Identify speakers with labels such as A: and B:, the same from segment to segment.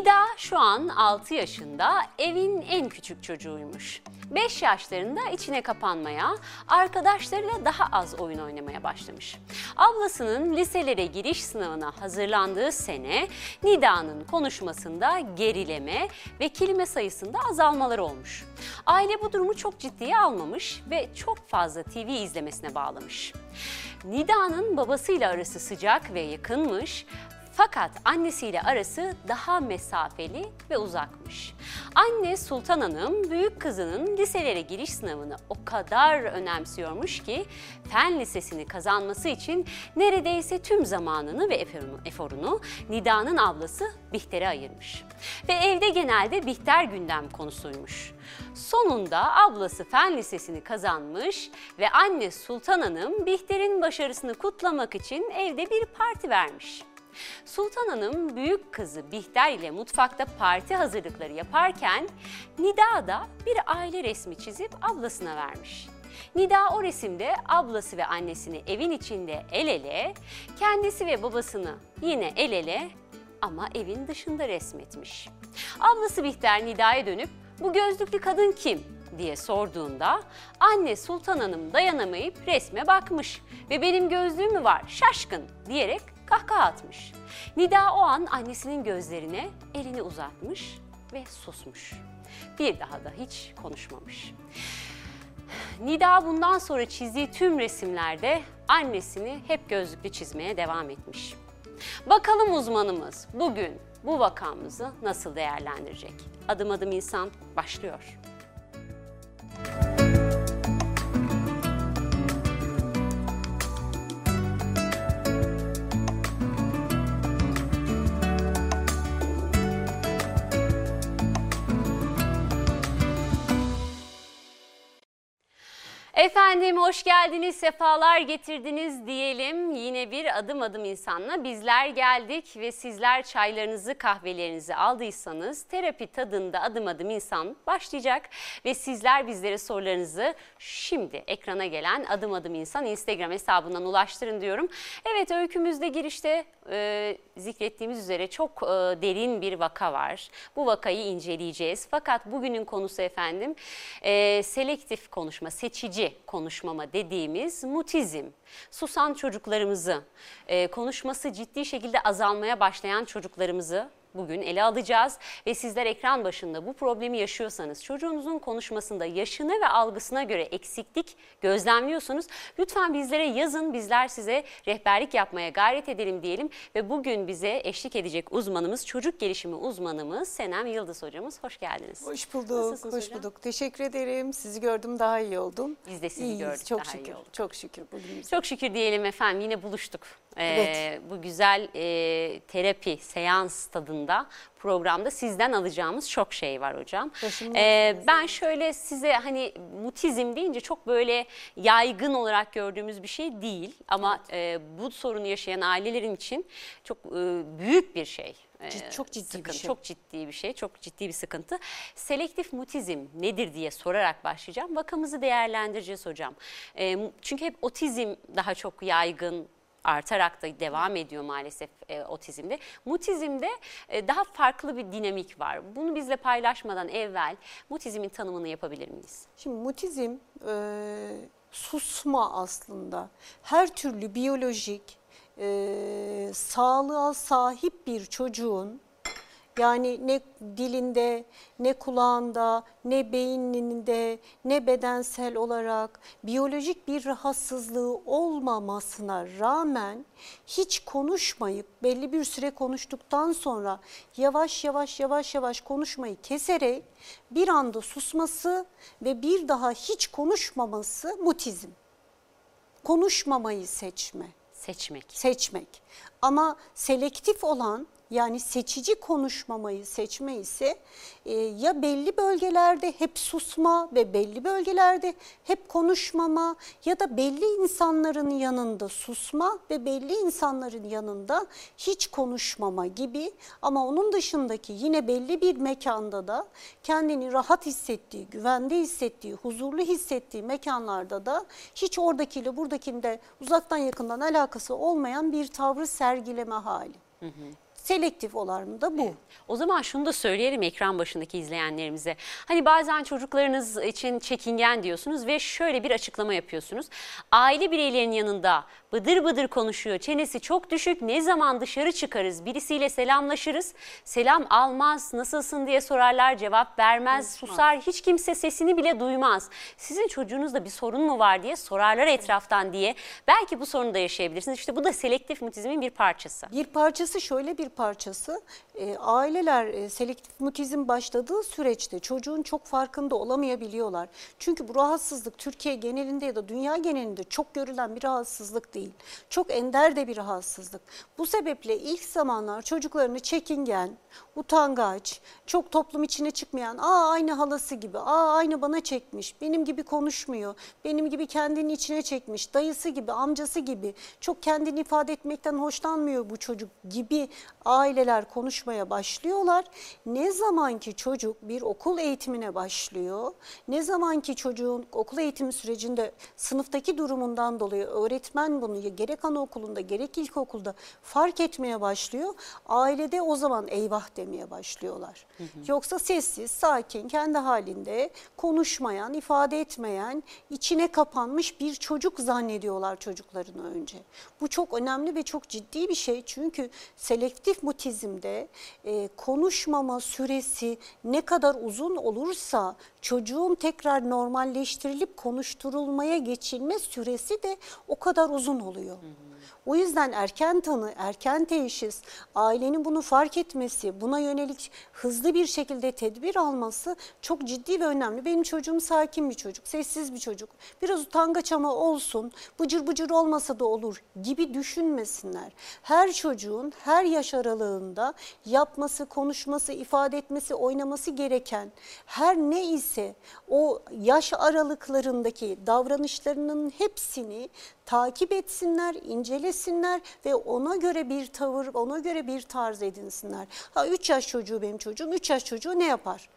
A: Nida şu an 6 yaşında, evin en küçük çocuğuymuş. 5 yaşlarında içine kapanmaya, arkadaşlarıyla daha az oyun oynamaya başlamış. Ablasının liselere giriş sınavına hazırlandığı sene Nida'nın konuşmasında gerileme ve kelime sayısında azalmalar olmuş. Aile bu durumu çok ciddiye almamış ve çok fazla TV izlemesine bağlamış. Nida'nın babasıyla arası sıcak ve yakınmış fakat annesiyle arası daha mesafeli ve uzakmış. Anne Sultan Hanım büyük kızının liselere giriş sınavını o kadar önemsiyormuş ki fen lisesini kazanması için neredeyse tüm zamanını ve eforunu, Nida'nın ablası Bihter'e ayırmış. Ve evde genelde Bihter gündem konusuymuş. Sonunda ablası fen lisesini kazanmış ve anne Sultan Hanım Bihter'in başarısını kutlamak için evde bir parti vermiş. Sultan Hanım büyük kızı Bihter ile mutfakta parti hazırlıkları yaparken Nida da bir aile resmi çizip ablasına vermiş. Nida o resimde ablası ve annesini evin içinde el ele, kendisi ve babasını yine el ele ama evin dışında resmetmiş. Ablası Bihter Nida'ya dönüp bu gözlüklü kadın kim diye sorduğunda anne Sultan Hanım dayanamayıp resme bakmış ve benim gözlüğüm mü var şaşkın diyerek kahkaha atmış. Nida o an annesinin gözlerine elini uzatmış ve susmuş. Bir daha da hiç konuşmamış. Nida bundan sonra çizdiği tüm resimlerde annesini hep gözlüklü çizmeye devam etmiş. Bakalım uzmanımız bugün bu vakamızı nasıl değerlendirecek? Adım adım insan başlıyor. Efendim hoş geldiniz, sefalar getirdiniz diyelim. Yine bir adım adım insanla bizler geldik ve sizler çaylarınızı, kahvelerinizi aldıysanız terapi tadında adım adım insan başlayacak ve sizler bizlere sorularınızı şimdi ekrana gelen adım adım insan Instagram hesabından ulaştırın diyorum. Evet öykümüzde girişte e, zikrettiğimiz üzere çok e, derin bir vaka var. Bu vakayı inceleyeceğiz. Fakat bugünün konusu efendim e, selektif konuşma, seçici konuşmama dediğimiz mutizm. Susan çocuklarımızı, e, konuşması ciddi şekilde azalmaya başlayan çocuklarımızı bugün ele alacağız ve sizler ekran başında bu problemi yaşıyorsanız çocuğunuzun konuşmasında yaşına ve algısına göre eksiklik gözlemliyorsunuz. Lütfen bizlere yazın bizler size rehberlik yapmaya gayret edelim diyelim ve bugün bize eşlik edecek uzmanımız çocuk gelişimi uzmanımız Senem Yıldız hocamız. Hoş geldiniz.
B: Hoş bulduk, hoş hocam? bulduk. Teşekkür ederim. Sizi gördüm daha iyi oldum.
A: Biz de sizi
B: İyiyiz,
A: gördük
B: çok
A: daha
B: şükür,
A: iyi olduk.
B: Çok şükür bugün.
A: Çok şükür diyelim efendim yine buluştuk. Ee,
B: Evet.
A: Bu güzel e, terapi, seans tadında programda sizden alacağımız çok şey var hocam. Ee,
B: üstüne
A: ben şöyle size hani mutizm deyince çok böyle yaygın olarak gördüğümüz bir şey değil. Ama e, bu sorunu yaşayan ailelerin için çok e, büyük bir şey. E,
B: Cid- çok ciddi bir
A: sıkıntı,
B: şey.
A: Çok ciddi bir şey, çok ciddi bir sıkıntı. Selektif mutizm nedir diye sorarak başlayacağım. Vakamızı değerlendireceğiz hocam. E, çünkü hep otizm daha çok yaygın, artarak da devam ediyor maalesef e, otizmde. Mutizmde e, daha farklı bir dinamik var. Bunu bizle paylaşmadan evvel mutizmin tanımını yapabilir miyiz?
B: Şimdi mutizm e, susma aslında. Her türlü biyolojik e, sağlığa sahip bir çocuğun yani ne dilinde, ne kulağında, ne beyninde, ne bedensel olarak biyolojik bir rahatsızlığı olmamasına rağmen hiç konuşmayıp belli bir süre konuştuktan sonra yavaş yavaş yavaş yavaş konuşmayı keserek bir anda susması ve bir daha hiç konuşmaması mutizm. Konuşmamayı seçme
A: Seçmek.
B: seçmek. Ama selektif olan yani seçici konuşmamayı seçme ise e, ya belli bölgelerde hep susma ve belli bölgelerde hep konuşmama ya da belli insanların yanında susma ve belli insanların yanında hiç konuşmama gibi ama onun dışındaki yine belli bir mekanda da kendini rahat hissettiği, güvende hissettiği, huzurlu hissettiği mekanlarda da hiç oradakiyle buradakinde uzaktan yakından alakası olmayan bir tavrı sergileme hali. Selektif olan da bu.
A: O zaman şunu da söyleyelim ekran başındaki izleyenlerimize. Hani bazen çocuklarınız için çekingen diyorsunuz ve şöyle bir açıklama yapıyorsunuz. Aile bireylerinin yanında bıdır bıdır konuşuyor, çenesi çok düşük. Ne zaman dışarı çıkarız, birisiyle selamlaşırız. Selam almaz, nasılsın diye sorarlar, cevap vermez, susar. Hiç kimse sesini bile duymaz. Sizin çocuğunuzda bir sorun mu var diye sorarlar etraftan diye. Belki bu sorunu da yaşayabilirsiniz. İşte bu da selektif mutizmin bir parçası.
B: Bir parçası şöyle bir parçası parçası e, aileler e, selektif mutizm başladığı süreçte çocuğun çok farkında olamayabiliyorlar. Çünkü bu rahatsızlık Türkiye genelinde ya da dünya genelinde çok görülen bir rahatsızlık değil. Çok ender de bir rahatsızlık. Bu sebeple ilk zamanlar çocuklarını çekingen, utangaç, çok toplum içine çıkmayan, aa aynı halası gibi, aa aynı bana çekmiş, benim gibi konuşmuyor, benim gibi kendini içine çekmiş, dayısı gibi, amcası gibi, çok kendini ifade etmekten hoşlanmıyor bu çocuk gibi aileler konuşmaya başlıyorlar. Ne zaman ki çocuk bir okul eğitimine başlıyor, ne zaman ki çocuğun okul eğitimi sürecinde sınıftaki durumundan dolayı öğretmen bunu gerek anaokulunda gerek ilkokulda fark etmeye başlıyor. Ailede o zaman eyvah demeye başlıyorlar. Yoksa sessiz, sakin, kendi halinde konuşmayan, ifade etmeyen, içine kapanmış bir çocuk zannediyorlar çocuklarını önce. Bu çok önemli ve çok ciddi bir şey. Çünkü selektif mutizmde konuşmama süresi ne kadar uzun olursa çocuğun tekrar normalleştirilip konuşturulmaya geçilme süresi de o kadar uzun oluyor. O yüzden erken tanı, erken teşhis, ailenin bunu fark etmesi, buna yönelik hızlı bir şekilde tedbir alması çok ciddi ve önemli. Benim çocuğum sakin bir çocuk, sessiz bir çocuk. Biraz utangaç ama olsun, bıcır bıcır olmasa da olur gibi düşünmesinler. Her çocuğun her yaş aralığında yapması, konuşması, ifade etmesi, oynaması gereken her ne ise o yaş aralıklarındaki davranışlarının hepsini takip etsinler, incelesinler ve ona göre bir tavır, ona göre bir tarz edinsinler. Ha 3 yaş çocuğu benim çocuğum, 3 yaş çocuğu ne yapar?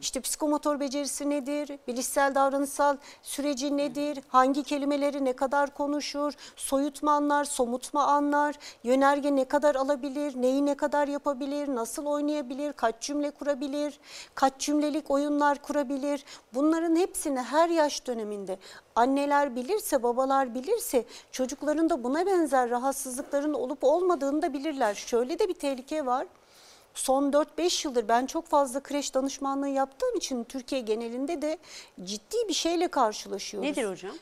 B: İşte psikomotor becerisi nedir? Bilişsel davranışsal süreci nedir? Hangi kelimeleri ne kadar konuşur? Soyutma anlar, somutma anlar, yönerge ne kadar alabilir? Neyi ne kadar yapabilir? Nasıl oynayabilir? Kaç cümle kurabilir? Kaç cümlelik oyunlar kurabilir? Bunların hepsini her yaş döneminde anneler bilirse, babalar bilirse çocukların da buna benzer rahatsızlıkların olup olmadığını da bilirler. Şöyle de bir tehlike var son 4-5 yıldır ben çok fazla kreş danışmanlığı yaptığım için Türkiye genelinde de ciddi bir şeyle karşılaşıyoruz.
A: Nedir hocam?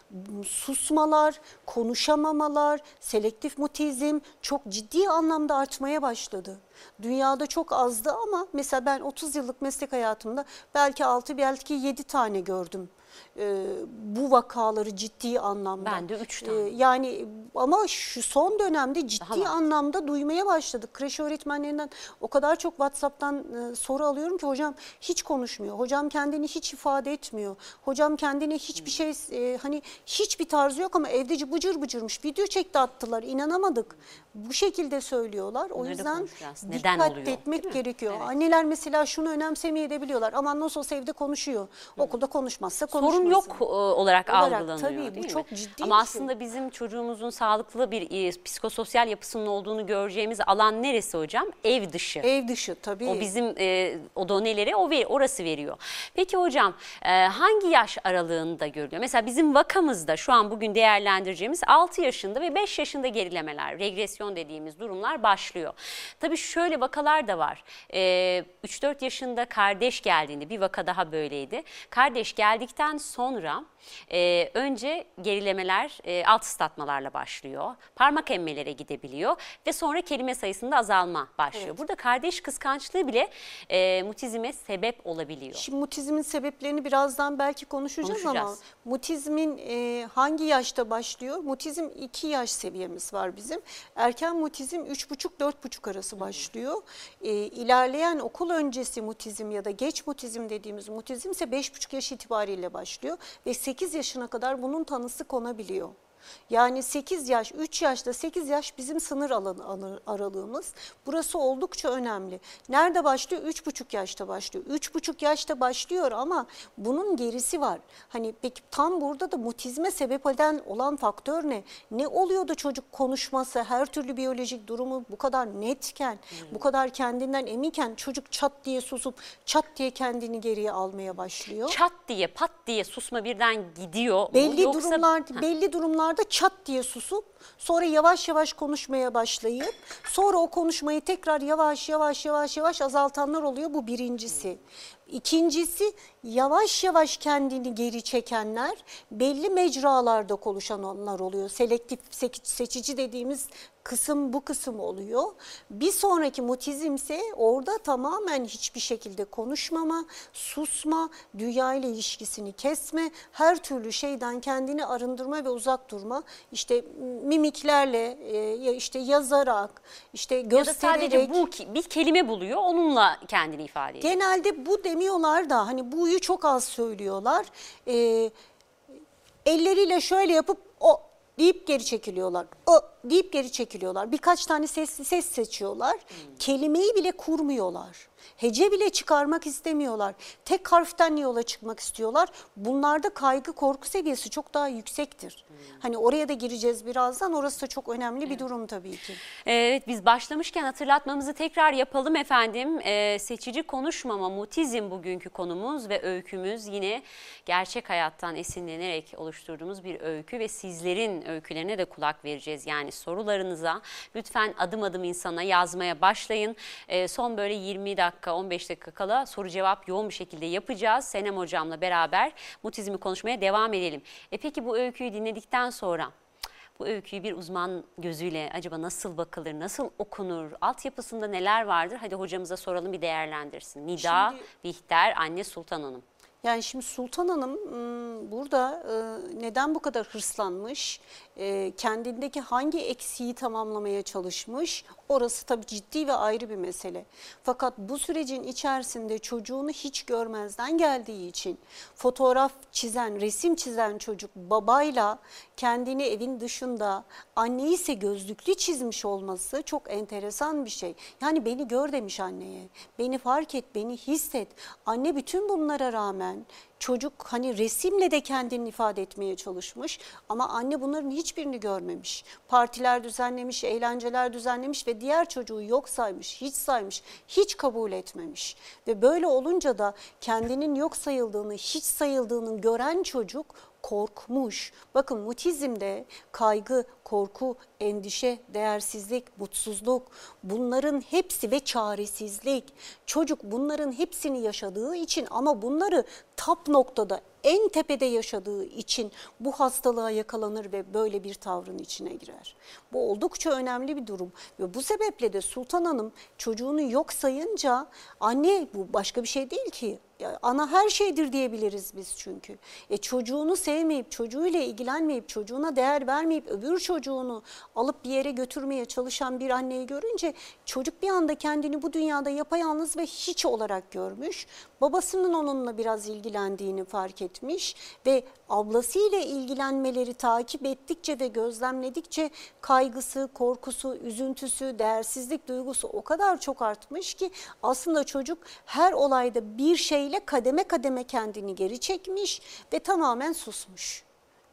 B: Susmalar, konuşamamalar, selektif mutizm çok ciddi anlamda artmaya başladı. Dünyada çok azdı ama mesela ben 30 yıllık meslek hayatımda belki 6 belki 7 tane gördüm e, bu vakaları ciddi anlamda.
A: Ben de üç
B: E,
A: tane.
B: yani ama şu son dönemde ciddi
A: Daha
B: anlamda duymaya başladık. Kreş öğretmenlerinden o kadar çok WhatsApp'tan e, soru alıyorum ki hocam hiç konuşmuyor. Hocam kendini hiç ifade etmiyor. Hocam kendine hiçbir şey e, hani hiçbir tarzı yok ama evdeci bıcır bıcırmış. Video çekti attılar. inanamadık. Bu şekilde söylüyorlar. O
A: Bunları
B: yüzden.
A: Neden
B: dikkat
A: oluyor,
B: etmek gerekiyor.
A: Evet.
B: Anneler mesela şunu önemsemeyebiliyorlar. Aman nasıl olsa evde konuşuyor. Okulda konuşmazsa konuşmasın.
A: Sorun yok e, olarak,
B: Olarak,
A: algılanıyor
B: tabii, bu
A: değil mi?
B: çok ciddi
A: Ama
B: şey.
A: aslında bizim çocuğumuzun sağlıklı bir e, psikososyal yapısının olduğunu göreceğimiz alan neresi hocam? Ev dışı.
B: Ev dışı tabii.
A: O bizim e, o doneleri o ver, orası veriyor. Peki hocam e, hangi yaş aralığında görülüyor? Mesela bizim vakamızda şu an bugün değerlendireceğimiz 6 yaşında ve 5 yaşında gerilemeler, regresyon dediğimiz durumlar başlıyor. Tabii şöyle vakalar da var. E, 3-4 yaşında kardeş geldiğinde bir vaka daha böyleydi. Kardeş geldikten sonra e, önce gerilemeler e, alt ıslatmalarla başlıyor. Parmak emmelere gidebiliyor ve sonra kelime sayısında azalma başlıyor. Burada kardeş kıskançlığı bile e, mutizme sebep olabiliyor.
B: Şimdi mutizmin sebeplerini birazdan belki konuşacağız, ama
A: Konuşacağız.
B: mutizmin e, hangi yaşta başlıyor? Mutizm 2 yaş seviyemiz var bizim. Erken mutizm 3,5-4,5 arası başlıyor. E, ilerleyen okul öncesi mutizm ya da geç mutizm dediğimiz mutizm ise 5,5 yaş itibariyle başlıyor ve 8 yaşına kadar bunun tanısı konabiliyor. Yani 8 yaş, 3 yaşta 8 yaş bizim sınır alanı aralığımız. Burası oldukça önemli. Nerede başlıyor? 3,5 yaşta başlıyor. 3,5 yaşta başlıyor ama bunun gerisi var. Hani peki tam burada da mutizme sebep eden olan faktör ne? Ne oluyor da çocuk konuşması, her türlü biyolojik durumu bu kadar netken, bu kadar kendinden eminken çocuk çat diye susup çat diye kendini geriye almaya başlıyor.
A: Çat diye pat diye susma birden gidiyor.
B: Belli
A: Yoksa-
B: durumlar
A: Ha.
B: belli durumlarda çat diye susup sonra yavaş yavaş konuşmaya başlayıp sonra o konuşmayı tekrar yavaş yavaş yavaş yavaş azaltanlar oluyor bu birincisi. İkincisi yavaş yavaş kendini geri çekenler belli mecralarda konuşanlar oluyor. Selektif seçici dediğimiz kısım bu kısım oluyor. Bir sonraki mutizm ise orada tamamen hiçbir şekilde konuşmama, susma, dünya ile ilişkisini kesme, her türlü şeyden kendini arındırma ve uzak durma. İşte mimiklerle, e, ya işte yazarak, işte
A: ya da
B: göstererek.
A: sadece bu bir kelime buluyor onunla kendini ifade ediyor.
B: Genelde bu demiyorlar da hani bu'yu çok az söylüyorlar. Ee, elleriyle şöyle yapıp deyip geri çekiliyorlar. O deyip geri çekiliyorlar. Birkaç tane ses, ses seçiyorlar. Kelimeyi bile kurmuyorlar. Hece bile çıkarmak istemiyorlar. Tek harften yola çıkmak istiyorlar. Bunlarda kaygı korku seviyesi çok daha yüksektir. Hani oraya da gireceğiz birazdan. Orası da çok önemli bir durum tabii ki.
A: Evet biz başlamışken hatırlatmamızı tekrar yapalım efendim. Ee, seçici konuşmama, mutizm bugünkü konumuz ve öykümüz yine gerçek hayattan esinlenerek oluşturduğumuz bir öykü ve sizlerin öykülerine de kulak vereceğiz. Yani sorularınıza lütfen adım adım insana yazmaya başlayın. Ee, son böyle 20 dakika 15 dakika kala soru cevap yoğun bir şekilde yapacağız. Senem hocamla beraber mutizmi konuşmaya devam edelim. E peki bu öyküyü dinledikten sonra bu öyküyü bir uzman gözüyle acaba nasıl bakılır, nasıl okunur, altyapısında neler vardır? Hadi hocamıza soralım bir değerlendirsin. Nida,
B: Şimdi-
A: Bihter, Anne Sultan Hanım.
B: Yani şimdi Sultan Hanım ım, burada e, neden bu kadar hırslanmış, kendindeki hangi eksiği tamamlamaya çalışmış orası tabii ciddi ve ayrı bir mesele. Fakat bu sürecin içerisinde çocuğunu hiç görmezden geldiği için fotoğraf çizen, resim çizen çocuk babayla kendini evin dışında anneyi ise gözlüklü çizmiş olması çok enteresan bir şey. Yani beni gör demiş anneye, beni fark et, beni hisset. Anne bütün bunlara rağmen çocuk hani resimle de kendini ifade etmeye çalışmış ama anne bunların hiçbirini görmemiş. Partiler düzenlemiş, eğlenceler düzenlemiş ve diğer çocuğu yok saymış, hiç saymış, hiç kabul etmemiş. Ve böyle olunca da kendinin yok sayıldığını, hiç sayıldığını gören çocuk korkmuş. Bakın mutizmde kaygı, korku, endişe, değersizlik, mutsuzluk bunların hepsi ve çaresizlik. Çocuk bunların hepsini yaşadığı için ama bunları tap noktada en tepede yaşadığı için bu hastalığa yakalanır ve böyle bir tavrın içine girer. Bu oldukça önemli bir durum ve bu sebeple de Sultan Hanım çocuğunu yok sayınca anne bu başka bir şey değil ki ana her şeydir diyebiliriz biz çünkü. E çocuğunu sevmeyip, çocuğuyla ilgilenmeyip, çocuğuna değer vermeyip öbür çocuğunu alıp bir yere götürmeye çalışan bir anneyi görünce çocuk bir anda kendini bu dünyada yapayalnız ve hiç olarak görmüş. Babasının onunla biraz ilgilendiğini fark etmiş ve ablasıyla ilgilenmeleri takip ettikçe ve gözlemledikçe kaygısı, korkusu, üzüntüsü, değersizlik duygusu o kadar çok artmış ki aslında çocuk her olayda bir şeyle kademe kademe kendini geri çekmiş ve tamamen susmuş.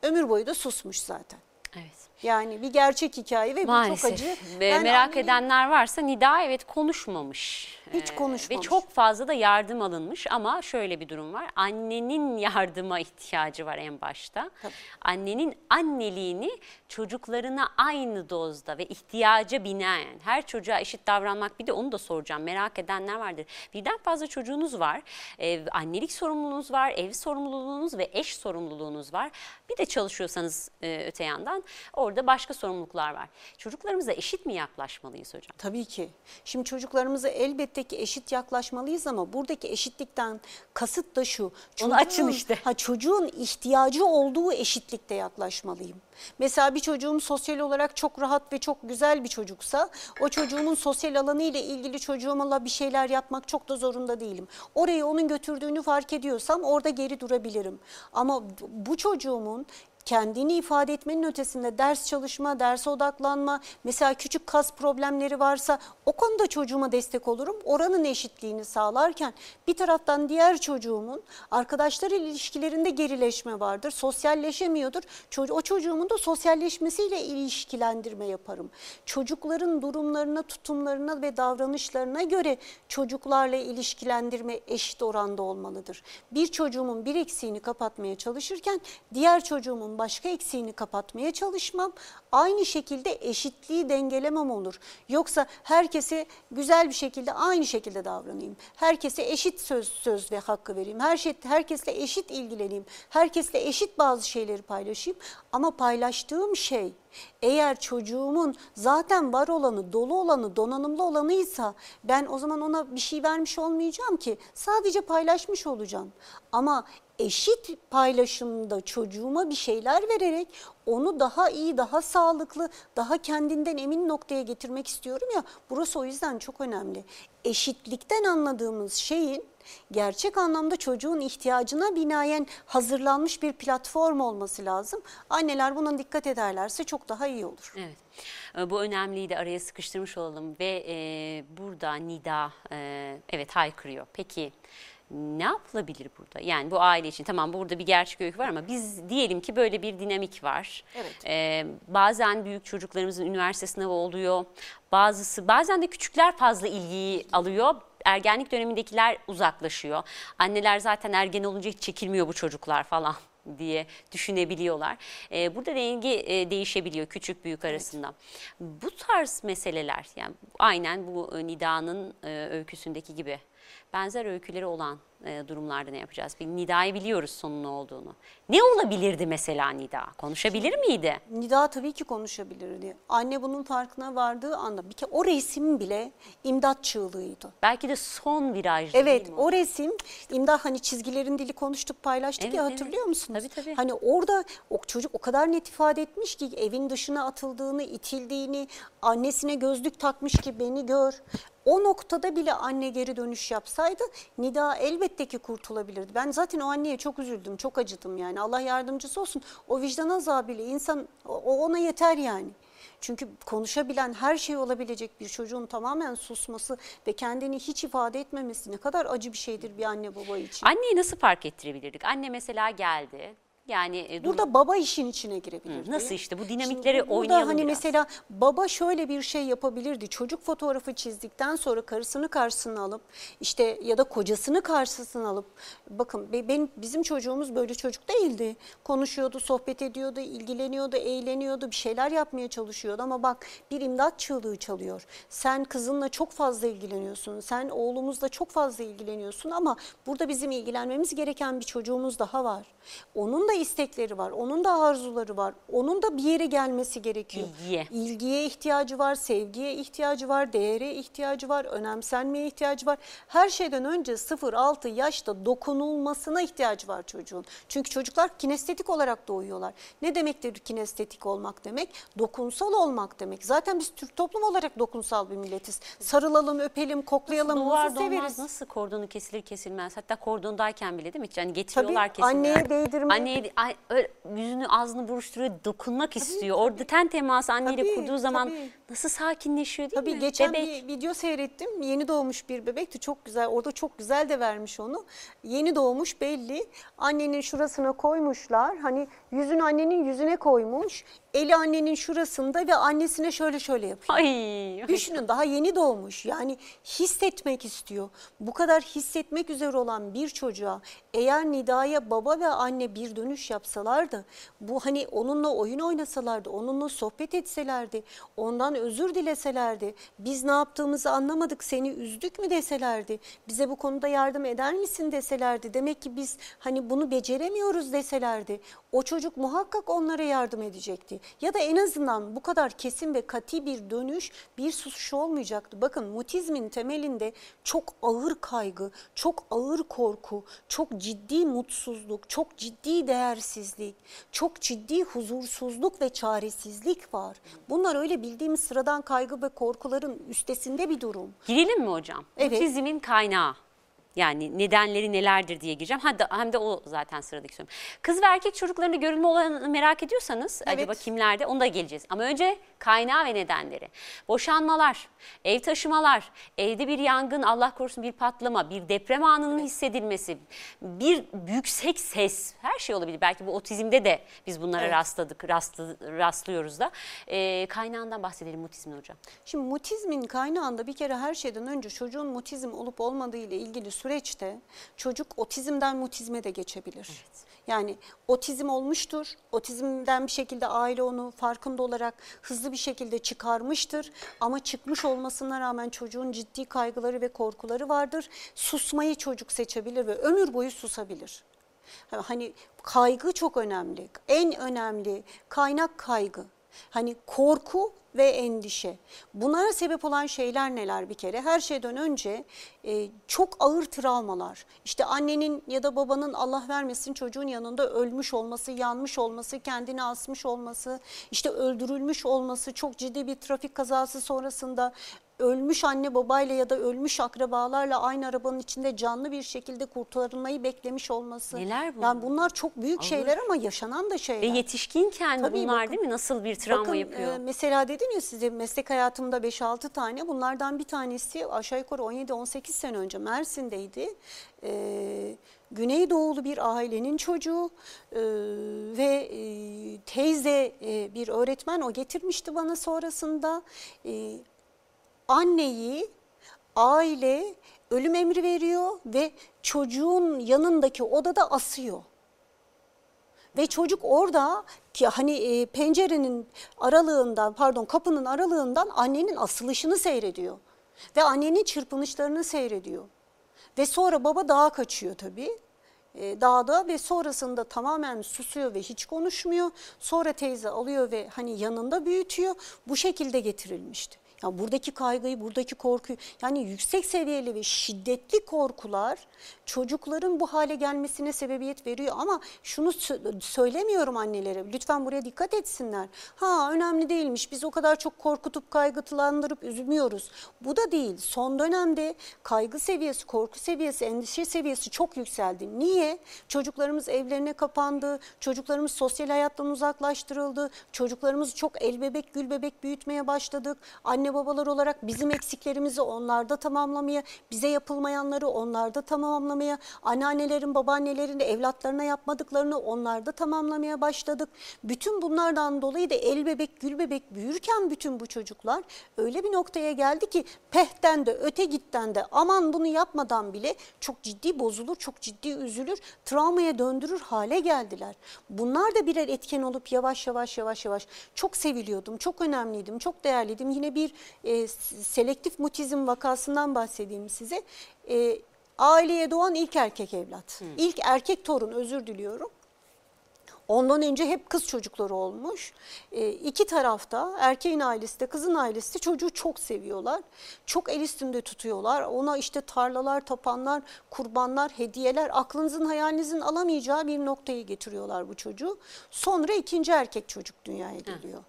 B: Ömür boyu da susmuş zaten.
A: Evet.
B: Yani bir gerçek hikaye ve bu
A: Maalesef.
B: çok acı.
A: Ve
B: Ben
A: merak
B: annemin-
A: edenler varsa Nida evet konuşmamış.
B: Hiç
A: Ee,
B: konuşmamış.
A: Ve çok fazla da yardım alınmış ama şöyle bir durum var. Annenin yardıma ihtiyacı var en başta.
B: Tabii.
A: Annenin anneliğini çocuklarına aynı dozda ve ihtiyaca binaen her çocuğa eşit davranmak bir de onu da soracağım. Merak edenler vardır. Birden fazla çocuğunuz var. Ee, annelik sorumluluğunuz var, ev sorumluluğunuz ve eş sorumluluğunuz var. Bir de çalışıyorsanız e, öte yandan orada başka sorumluluklar var. Çocuklarımıza eşit mi yaklaşmalıyız hocam?
B: Tabii ki. Şimdi çocuklarımıza elbette ki eşit yaklaşmalıyız ama buradaki eşitlikten kasıt da şu.
A: Onu açın
B: çocuğun-
A: işte.
B: Ha, çocuğun ihtiyacı olduğu eşitlikte yaklaşmalıyım. Mesela bir çocuğum sosyal olarak çok rahat ve çok güzel bir çocuksa o çocuğumun sosyal alanı ile ilgili çocuğumla bir şeyler yapmak çok da zorunda değilim. Oraya onun götürdüğünü fark ediyorsam orada geri durabilirim. Ama bu çocuğumun kendini ifade etmenin ötesinde ders çalışma, derse odaklanma, mesela küçük kas problemleri varsa o konuda çocuğuma destek olurum. Oranın eşitliğini sağlarken bir taraftan diğer çocuğumun arkadaşlar ilişkilerinde gerileşme vardır. Sosyalleşemiyordur. O çocuğumun da sosyalleşmesiyle ilişkilendirme yaparım. Çocukların durumlarına, tutumlarına ve davranışlarına göre çocuklarla ilişkilendirme eşit oranda olmalıdır. Bir çocuğumun bir eksiğini kapatmaya çalışırken diğer çocuğumun başka eksiğini kapatmaya çalışmam aynı şekilde eşitliği dengelemem olur. Yoksa herkese güzel bir şekilde aynı şekilde davranayım. Herkese eşit söz söz ve hakkı vereyim. Her şey herkesle eşit ilgileneyim. Herkesle eşit bazı şeyleri paylaşayım ama paylaştığım şey eğer çocuğumun zaten var olanı, dolu olanı, donanımlı olanıysa ben o zaman ona bir şey vermiş olmayacağım ki. Sadece paylaşmış olacağım. Ama eşit paylaşımda çocuğuma bir şeyler vererek onu daha iyi, daha sağlıklı, daha kendinden emin noktaya getirmek istiyorum ya. Burası o yüzden çok önemli. Eşitlikten anladığımız şeyin gerçek anlamda çocuğun ihtiyacına binaen hazırlanmış bir platform olması lazım. Anneler buna dikkat ederlerse çok daha iyi olur.
A: Evet. E, Bu önemliyi de araya sıkıştırmış olalım ve e, burada Nida e, evet haykırıyor. Peki ne yapılabilir burada? Yani bu aile için tamam burada bir gerçek öykü var ama biz diyelim ki böyle bir dinamik var.
B: Evet.
A: E, bazen büyük çocuklarımızın üniversite sınavı oluyor. Bazısı bazen de küçükler fazla ilgiyi alıyor. Ergenlik dönemindekiler uzaklaşıyor. Anneler zaten ergen olunca hiç çekilmiyor bu çocuklar falan diye düşünebiliyorlar. Ee, burada denge e, değişebiliyor küçük büyük arasında. Bu tarz meseleler yani aynen bu e, Nida'nın e, öyküsündeki gibi benzer öyküleri olan e, durumlarda ne yapacağız? Bir Nida'yı biliyoruz sonun ne olduğunu. Ne olabilirdi mesela Nida? Konuşabilir miydi?
B: Nida tabii ki konuşabilirdi. Anne bunun farkına vardığı anda bir kere o resim bile imdat çığlığıydı.
A: Belki de son virajdı
B: Evet
A: değil mi?
B: o resim imdat hani çizgilerin dili konuştuk paylaştık
A: Evet,
B: ya
A: evet.
B: hatırlıyor musunuz?
A: Tabii, tabii.
B: Hani orada o çocuk o kadar net ifade etmiş ki evin dışına atıldığını, itildiğini, annesine gözlük takmış ki beni gör. O noktada bile anne geri dönüş yapsaydı Nida elbette ki kurtulabilirdi. Ben zaten o anneye çok üzüldüm, çok acıdım yani. Allah yardımcısı olsun. O vicdan azabıyla insan o ona yeter yani. Çünkü konuşabilen her şey olabilecek bir çocuğun tamamen susması ve kendini hiç ifade etmemesi ne kadar acı bir şeydir bir anne baba için.
A: Anneyi nasıl fark ettirebilirdik? Anne mesela geldi. Yani e,
B: Burada baba işin içine girebilirdi.
A: nasıl işte bu dinamikleri
B: Şimdi burada
A: oynayalım
B: hani
A: biraz.
B: mesela baba şöyle bir şey yapabilirdi. Çocuk fotoğrafı çizdikten sonra karısını karşısına alıp işte ya da kocasını karşısına alıp bakın be- benim bizim çocuğumuz böyle çocuk değildi. Konuşuyordu, sohbet ediyordu, ilgileniyordu, eğleniyordu, bir şeyler yapmaya çalışıyordu ama bak bir imdat çığlığı çalıyor. Sen kızınla çok fazla ilgileniyorsun. Sen oğlumuzla çok fazla ilgileniyorsun ama burada bizim ilgilenmemiz gereken bir çocuğumuz daha var. Onun da istekleri var, onun da arzuları var. Onun da bir yere gelmesi gerekiyor.
A: İlgiye.
B: İlgiye ihtiyacı var, sevgiye ihtiyacı var, değere ihtiyacı var, önemsenmeye ihtiyacı var. Her şeyden önce 0-6 yaşta dokunulmasına ihtiyacı var çocuğun. Çünkü çocuklar kinestetik olarak doğuyorlar. Ne demektir kinestetik olmak demek? Dokunsal olmak demek. Zaten biz Türk toplum olarak dokunsal bir milletiz. Sarılalım, öpelim, koklayalım, nasıl
A: doğmaz
B: severiz?
A: nasıl kordonu kesilir kesilmez. Hatta kordondayken bile değil mi? Yani getiriyorlar
B: Tabii, anneye değdirme.
A: Anneye ay, öyle yüzünü ağzını buruşturuyor dokunmak istiyor. Orada ten teması anneyle
B: Tabii,
A: kurduğu zaman
B: tabii.
A: nasıl sakinleşiyor değil
B: Tabii
A: mi?
B: geçen
A: Bebek.
B: bir video seyrettim. Yeni doğmuş bir bebekti. Çok güzel. Orada çok güzel de vermiş onu. Yeni doğmuş belli. Annenin şurasına koymuşlar. Hani yüzün annenin yüzüne koymuş. Eli annenin şurasında ve annesine şöyle şöyle yapıyor.
A: Ay,
B: Düşünün daha yeni doğmuş yani hissetmek istiyor. Bu kadar hissetmek üzere olan bir çocuğa eğer Nida'ya baba ve anne bir dönüş yapsalardı bu hani onunla oyun oynasalardı, onunla sohbet etselerdi, ondan özür dileselerdi, biz ne yaptığımızı anlamadık seni üzdük mü deselerdi, bize bu konuda yardım eder misin deselerdi, demek ki biz hani bunu beceremiyoruz deselerdi o çocuk muhakkak onlara yardım edecekti. Ya da en azından bu kadar kesin ve kati bir dönüş bir susuş olmayacaktı. Bakın mutizmin temelinde çok ağır kaygı, çok ağır korku, çok ciddi mutsuzluk, çok ciddi değersizlik, çok ciddi huzursuzluk ve çaresizlik var. Bunlar öyle bildiğimiz sıradan kaygı ve korkuların üstesinde bir durum.
A: Girelim mi hocam?
B: Evet.
A: Mutizmin kaynağı. Yani nedenleri nelerdir diye gireceğim. De, hem de o zaten sıradaki sorum. Kız ve erkek çocuklarında görülme olanını merak ediyorsanız
B: Evet.
A: acaba kimlerde onu da geleceğiz. Ama önce kaynağı ve nedenleri. Boşanmalar, ev taşımalar, evde bir yangın, Allah korusun bir patlama, bir deprem anının hissedilmesi, bir yüksek ses, her şey olabilir. Belki bu otizmde de biz bunlara
B: Evet.
A: rastladık, rastlı, rastlıyoruz da. Ee, kaynağından bahsedelim mutizmin hocam.
B: Şimdi mutizmin kaynağında bir kere her şeyden önce çocuğun mutizm olup olmadığı ile ilgili süreçte çocuk otizmden mutizme de geçebilir. Yani otizm olmuştur. Otizmden bir şekilde aile onu farkında olarak hızlı bir şekilde çıkarmıştır. Ama çıkmış olmasına rağmen çocuğun ciddi kaygıları ve korkuları vardır. Susmayı çocuk seçebilir ve ömür boyu susabilir. Hani kaygı çok önemli. En önemli kaynak kaygı. Hani korku ve endişe. Bunlara sebep olan şeyler neler bir kere? Her şeyden önce e, çok ağır travmalar. İşte annenin ya da babanın Allah vermesin çocuğun yanında ölmüş olması, yanmış olması, kendini asmış olması, işte öldürülmüş olması, çok ciddi bir trafik kazası sonrasında ölmüş anne babayla ya da ölmüş akrabalarla aynı arabanın içinde canlı bir şekilde kurtarılmayı beklemiş olması.
A: Neler bunlar?
B: Yani bunlar çok büyük
A: Ağır.
B: şeyler ama yaşanan da
A: Ve
B: şeyler.
A: yetişkinken
B: Tabii
A: bunlar
B: bakın-
A: değil mi? Nasıl bir travma
B: Bakın,
A: yapıyor?
B: e, mesela dedim ya size meslek hayatımda 5-6 tane bunlardan bir tanesi aşağı yukarı 17-18 sene önce Mersin'deydi. E, Güneydoğulu bir ailenin çocuğu e, ve e, teyze e, bir öğretmen o getirmişti bana sonrasında. E, anneyi aile ölüm emri veriyor ve çocuğun yanındaki odada asıyor. Ve çocuk orada ki hani e, pencerenin aralığından pardon kapının aralığından annenin asılışını seyrediyor. Ve annenin çırpınışlarını seyrediyor. Ve sonra baba dağa kaçıyor tabii. E, dağda ve sonrasında tamamen susuyor ve hiç konuşmuyor. Sonra teyze alıyor ve hani yanında büyütüyor. Bu şekilde getirilmişti. Ya buradaki kaygıyı, buradaki korkuyu yani yüksek seviyeli ve şiddetli korkular çocukların bu hale gelmesine sebebiyet veriyor ama şunu sö- söylemiyorum annelere lütfen buraya dikkat etsinler. Ha önemli değilmiş biz o kadar çok korkutup kaygılandırıp üzmüyoruz. Bu da değil son dönemde kaygı seviyesi, korku seviyesi, endişe seviyesi çok yükseldi. Niye? Çocuklarımız evlerine kapandı, çocuklarımız sosyal hayattan uzaklaştırıldı, çocuklarımızı çok el bebek gül bebek büyütmeye başladık. Anne babalar olarak bizim eksiklerimizi onlarda tamamlamaya, bize yapılmayanları onlarda tamamlamaya, anneannelerin, babaannelerin evlatlarına yapmadıklarını onlarda tamamlamaya başladık. Bütün bunlardan dolayı da el bebek gül bebek büyürken bütün bu çocuklar öyle bir noktaya geldi ki pehten de öte gitten de aman bunu yapmadan bile çok ciddi bozulur, çok ciddi üzülür, travmaya döndürür hale geldiler. Bunlar da birer etken olup yavaş yavaş yavaş yavaş çok seviliyordum, çok önemliydim, çok değerliydim. Yine bir e, selektif mutizm vakasından bahsedeyim size. E, aileye doğan ilk erkek evlat, ilk erkek torun özür diliyorum. Ondan önce hep kız çocukları olmuş. E, iki tarafta erkeğin ailesi de kızın ailesi de çocuğu çok seviyorlar. Çok el üstünde tutuyorlar. Ona işte tarlalar, tapanlar, kurbanlar, hediyeler aklınızın hayalinizin alamayacağı bir noktaya getiriyorlar bu çocuğu. Sonra ikinci erkek çocuk dünyaya geliyor.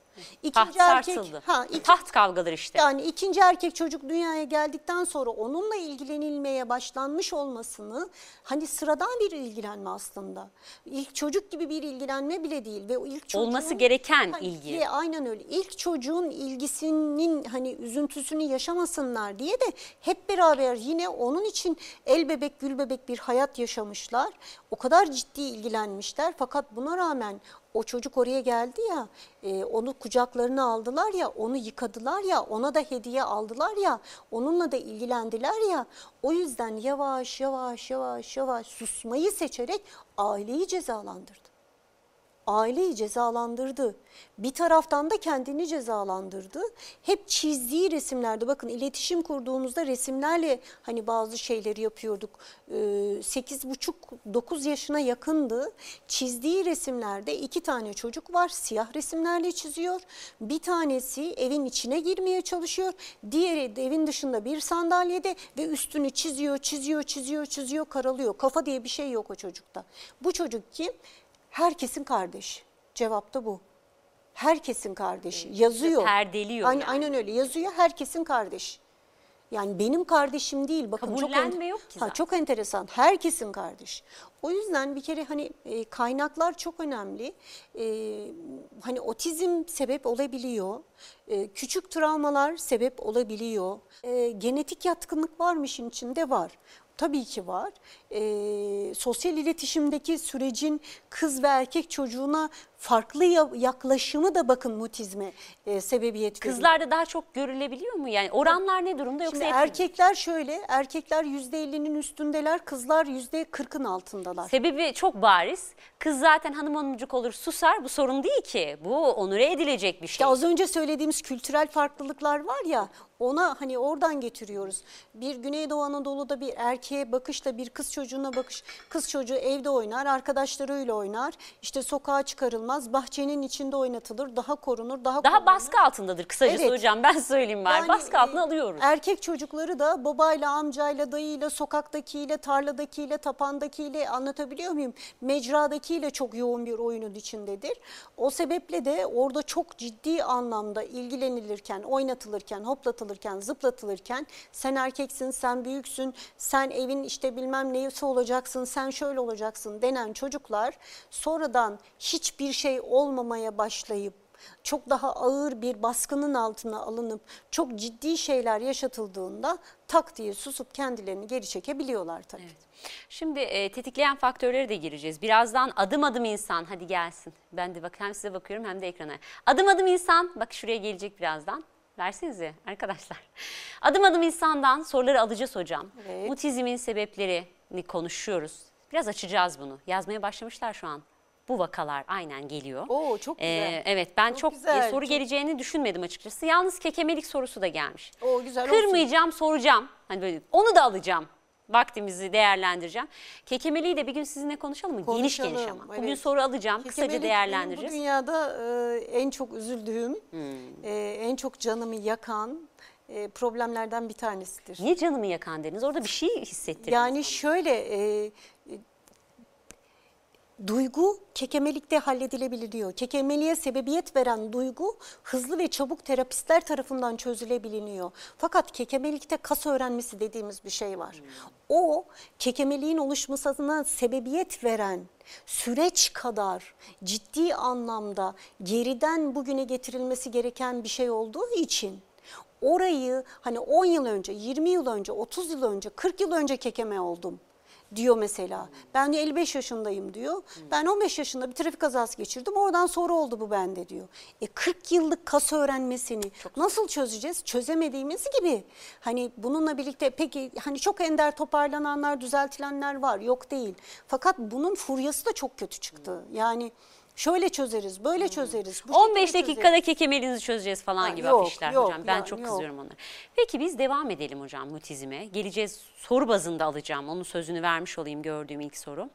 A: Taht sarsıldı.
B: ha, iki-
A: Taht kavgaları işte.
B: yani ikinci erkek çocuk dünyaya geldikten sonra onunla ilgilenilmeye başlanmış olmasını hani sıradan bir ilgilenme aslında. İlk çocuk gibi bir ilgilenme bile değil ve ilk çocuğun
A: Olması gereken
B: Ha,
A: ilgi.
B: ve aynen öyle. İlk çocuğun ilgisinin hani üzüntüsünü yaşamasınlar diye de hep beraber yine onun için el bebek gül bebek bir hayat yaşamışlar. O kadar ciddi ilgilenmişler fakat buna rağmen o çocuk oraya geldi ya, e, onu kucaklarına aldılar ya, onu yıkadılar ya, ona da hediye aldılar ya, onunla da ilgilendiler ya. O yüzden yavaş yavaş yavaş yavaş susmayı seçerek aileyi cezalandırdı aileyi cezalandırdı. Bir taraftan da kendini cezalandırdı. Hep çizdiği resimlerde bakın iletişim kurduğumuzda resimlerle hani bazı şeyleri yapıyorduk. Ee, 8,5-9 yaşına yakındı. Çizdiği resimlerde iki tane çocuk var. Siyah resimlerle çiziyor. Bir tanesi evin içine girmeye çalışıyor. Diğeri de evin dışında bir sandalyede ve üstünü çiziyor, çiziyor, çiziyor, çiziyor, karalıyor. Kafa diye bir şey yok o çocukta. Bu çocuk kim? Herkesin kardeşi. Cevap da bu. Herkesin kardeşi. Yazıyor.
A: Perdeliyor
B: Aynen,
A: yani.
B: aynen öyle yazıyor. Herkesin kardeşi. Yani benim kardeşim değil. Bakın çok en-
A: yok ki
B: Ha,
A: zaten.
B: çok enteresan. Herkesin kardeş. O yüzden bir kere hani e, kaynaklar çok önemli. E, hani otizm sebep olabiliyor. E, küçük travmalar sebep olabiliyor. E, genetik yatkınlık var mı işin içinde? Var. Tabii ki var. E, sosyal iletişimdeki sürecin kız ve erkek çocuğuna farklı ya- yaklaşımı da bakın mutizme e, sebebiyet veriyor.
A: Kızlarda daha çok görülebiliyor mu? Yani oranlar ne durumda yoksa
B: Şimdi
A: hepsi mi?
B: erkekler şöyle, erkekler %50'nin üstündeler, kızlar %40'ın altındalar.
A: Sebebi çok bariz. Kız zaten hanım hanımcık olur susar. Bu sorun değil ki. Bu onure edilecek bir şey.
B: İşte az önce söylediğimiz kültürel farklılıklar var ya, ona hani oradan getiriyoruz. Bir Güneydoğu Anadolu'da bir erkeğe bakışla bir kız çocuğuna bakış, kız çocuğu evde oynar, arkadaşlarıyla oynar, işte sokağa çıkarılmaz, bahçenin içinde oynatılır, daha korunur, daha
A: Daha
B: korunur.
A: baskı altındadır kısacası
B: Evet.
A: hocam. Ben söyleyeyim bari.
B: Yani,
A: baskı altına
B: e,
A: alıyoruz.
B: Erkek çocukları da babayla, amcayla, dayıyla, sokaktakiyle, tarladakiyle, tapandakiyle anlatabiliyor muyum? Mecradakiyle çok yoğun bir oyunun içindedir. O sebeple de orada çok ciddi anlamda ilgilenilirken, oynatılırken, hoplatılırken, zıplatılırken sen erkeksin, sen büyüksün, sen evin işte bilmem neyse olacaksın, sen şöyle olacaksın denen çocuklar sonradan hiçbir şey olmamaya başlayıp çok daha ağır bir baskının altına alınıp çok ciddi şeyler yaşatıldığında tak diye susup kendilerini geri çekebiliyorlar tabii.
A: Şimdi e, tetikleyen faktörlere de gireceğiz. Birazdan adım adım insan hadi gelsin. Ben de bak hem size bakıyorum hem de ekrana. Adım adım insan bak şuraya gelecek birazdan. Versenize arkadaşlar. Adım adım insandan soruları alacağız hocam.
B: Evet.
A: Mutizmin sebeplerini konuşuyoruz. Biraz açacağız bunu. Yazmaya başlamışlar şu an. Bu vakalar aynen geliyor.
B: Oo, çok güzel.
A: Ee, evet ben
B: Çok
A: çok,
B: güzel,
A: e, soru
B: çok-
A: geleceğini düşünmedim açıkçası. Yalnız kekemelik sorusu da gelmiş.
B: Oo, güzel olsun.
A: Kırmayacağım soracağım. Hani böyle onu da alacağım. Vaktimizi değerlendireceğim. Kekemeliği de bir gün sizinle konuşalım mı? geniş
B: Konuşalım,
A: geniş ama. Bugün
B: evet.
A: soru alacağım. Kısaca
B: Kekemelik benim
A: değerlendireceğiz.
B: bu dünyada e, en çok üzüldüğüm,
A: Hmm.
B: e, en çok canımı yakan e, problemlerden bir tanesidir.
A: Niye canımı yakan dediniz? Orada bir şey hissettirdiniz.
B: Yani şöyle e, e, duygu kekemelikte halledilebiliyor. Kekemeliğe sebebiyet veren duygu hızlı ve çabuk terapistler tarafından çözülebiliniyor. Fakat kekemelikte kas öğrenmesi dediğimiz bir şey var. O kekemeliğin oluşmasına sebebiyet veren süreç kadar ciddi anlamda geriden bugüne getirilmesi gereken bir şey olduğu için orayı hani 10 yıl önce, 20 yıl önce, 30 yıl önce, 40 yıl önce kekeme oldum diyor mesela. Ben de 55 yaşındayım diyor. Ben 15 yaşında bir trafik kazası geçirdim. Oradan sonra oldu bu bende diyor. E 40 yıllık kas öğrenmesini nasıl çözeceğiz? Çözemediğimiz gibi. Hani bununla birlikte peki hani çok ender toparlananlar, düzeltilenler var. Yok değil. Fakat bunun furyası da çok kötü çıktı. Yani şöyle çözeriz, böyle çözeriz. bu
A: 15
B: şekilde
A: dakikada
B: çözeriz.
A: kekemeliğinizi çözeceğiz falan
B: Ha,
A: gibi
B: yok,
A: afişler
B: yok,
A: hocam. Ben
B: yani
A: çok
B: yok.
A: kızıyorum onlara. Peki biz devam edelim hocam mutizme. Geleceğiz soru bazında alacağım. Onun sözünü vermiş olayım gördüğüm ilk soru.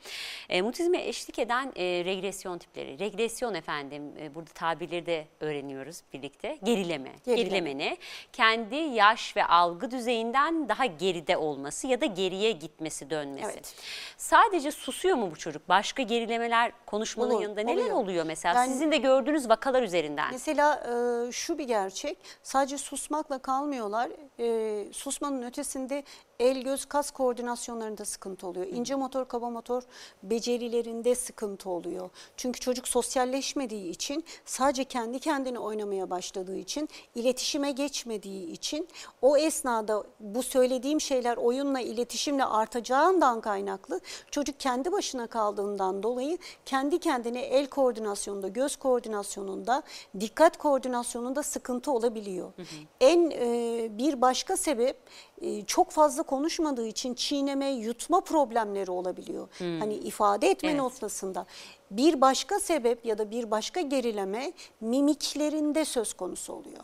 A: E, mutizme eşlik eden e, regresyon tipleri. Regresyon efendim e, burada tabirleri de öğreniyoruz birlikte. Gerileme.
B: Gerileme.
A: Gerileme ne? Kendi yaş ve algı düzeyinden daha geride olması ya da geriye gitmesi dönmesi.
B: Evet.
A: Sadece susuyor mu bu çocuk? Başka gerilemeler konuşmanın
B: Olur,
A: yanında neler
B: oluyor.
A: oluyor mesela?
B: Ben-
A: Sizin de gördüğünüz vakalar üzerinden.
B: Mesela e, şu bir gerçek, sadece susmakla kalmıyorlar. E, susmanın ötesinde el göz kas koordinasyonlarında sıkıntı oluyor. İnce motor kaba motor becerilerinde sıkıntı oluyor. Çünkü çocuk sosyalleşmediği için sadece kendi kendine oynamaya başladığı için iletişime geçmediği için o esnada bu söylediğim şeyler oyunla iletişimle artacağından kaynaklı çocuk kendi başına kaldığından dolayı kendi kendine el koordinasyonunda, göz koordinasyonunda, dikkat koordinasyonunda sıkıntı olabiliyor. En e, bir başka sebep e, çok fazla konuşmadığı için çiğneme, yutma problemleri olabiliyor. Hani ifade etme
A: Evet.
B: noktasında. Bir başka sebep ya da bir başka gerileme mimiklerinde söz konusu oluyor.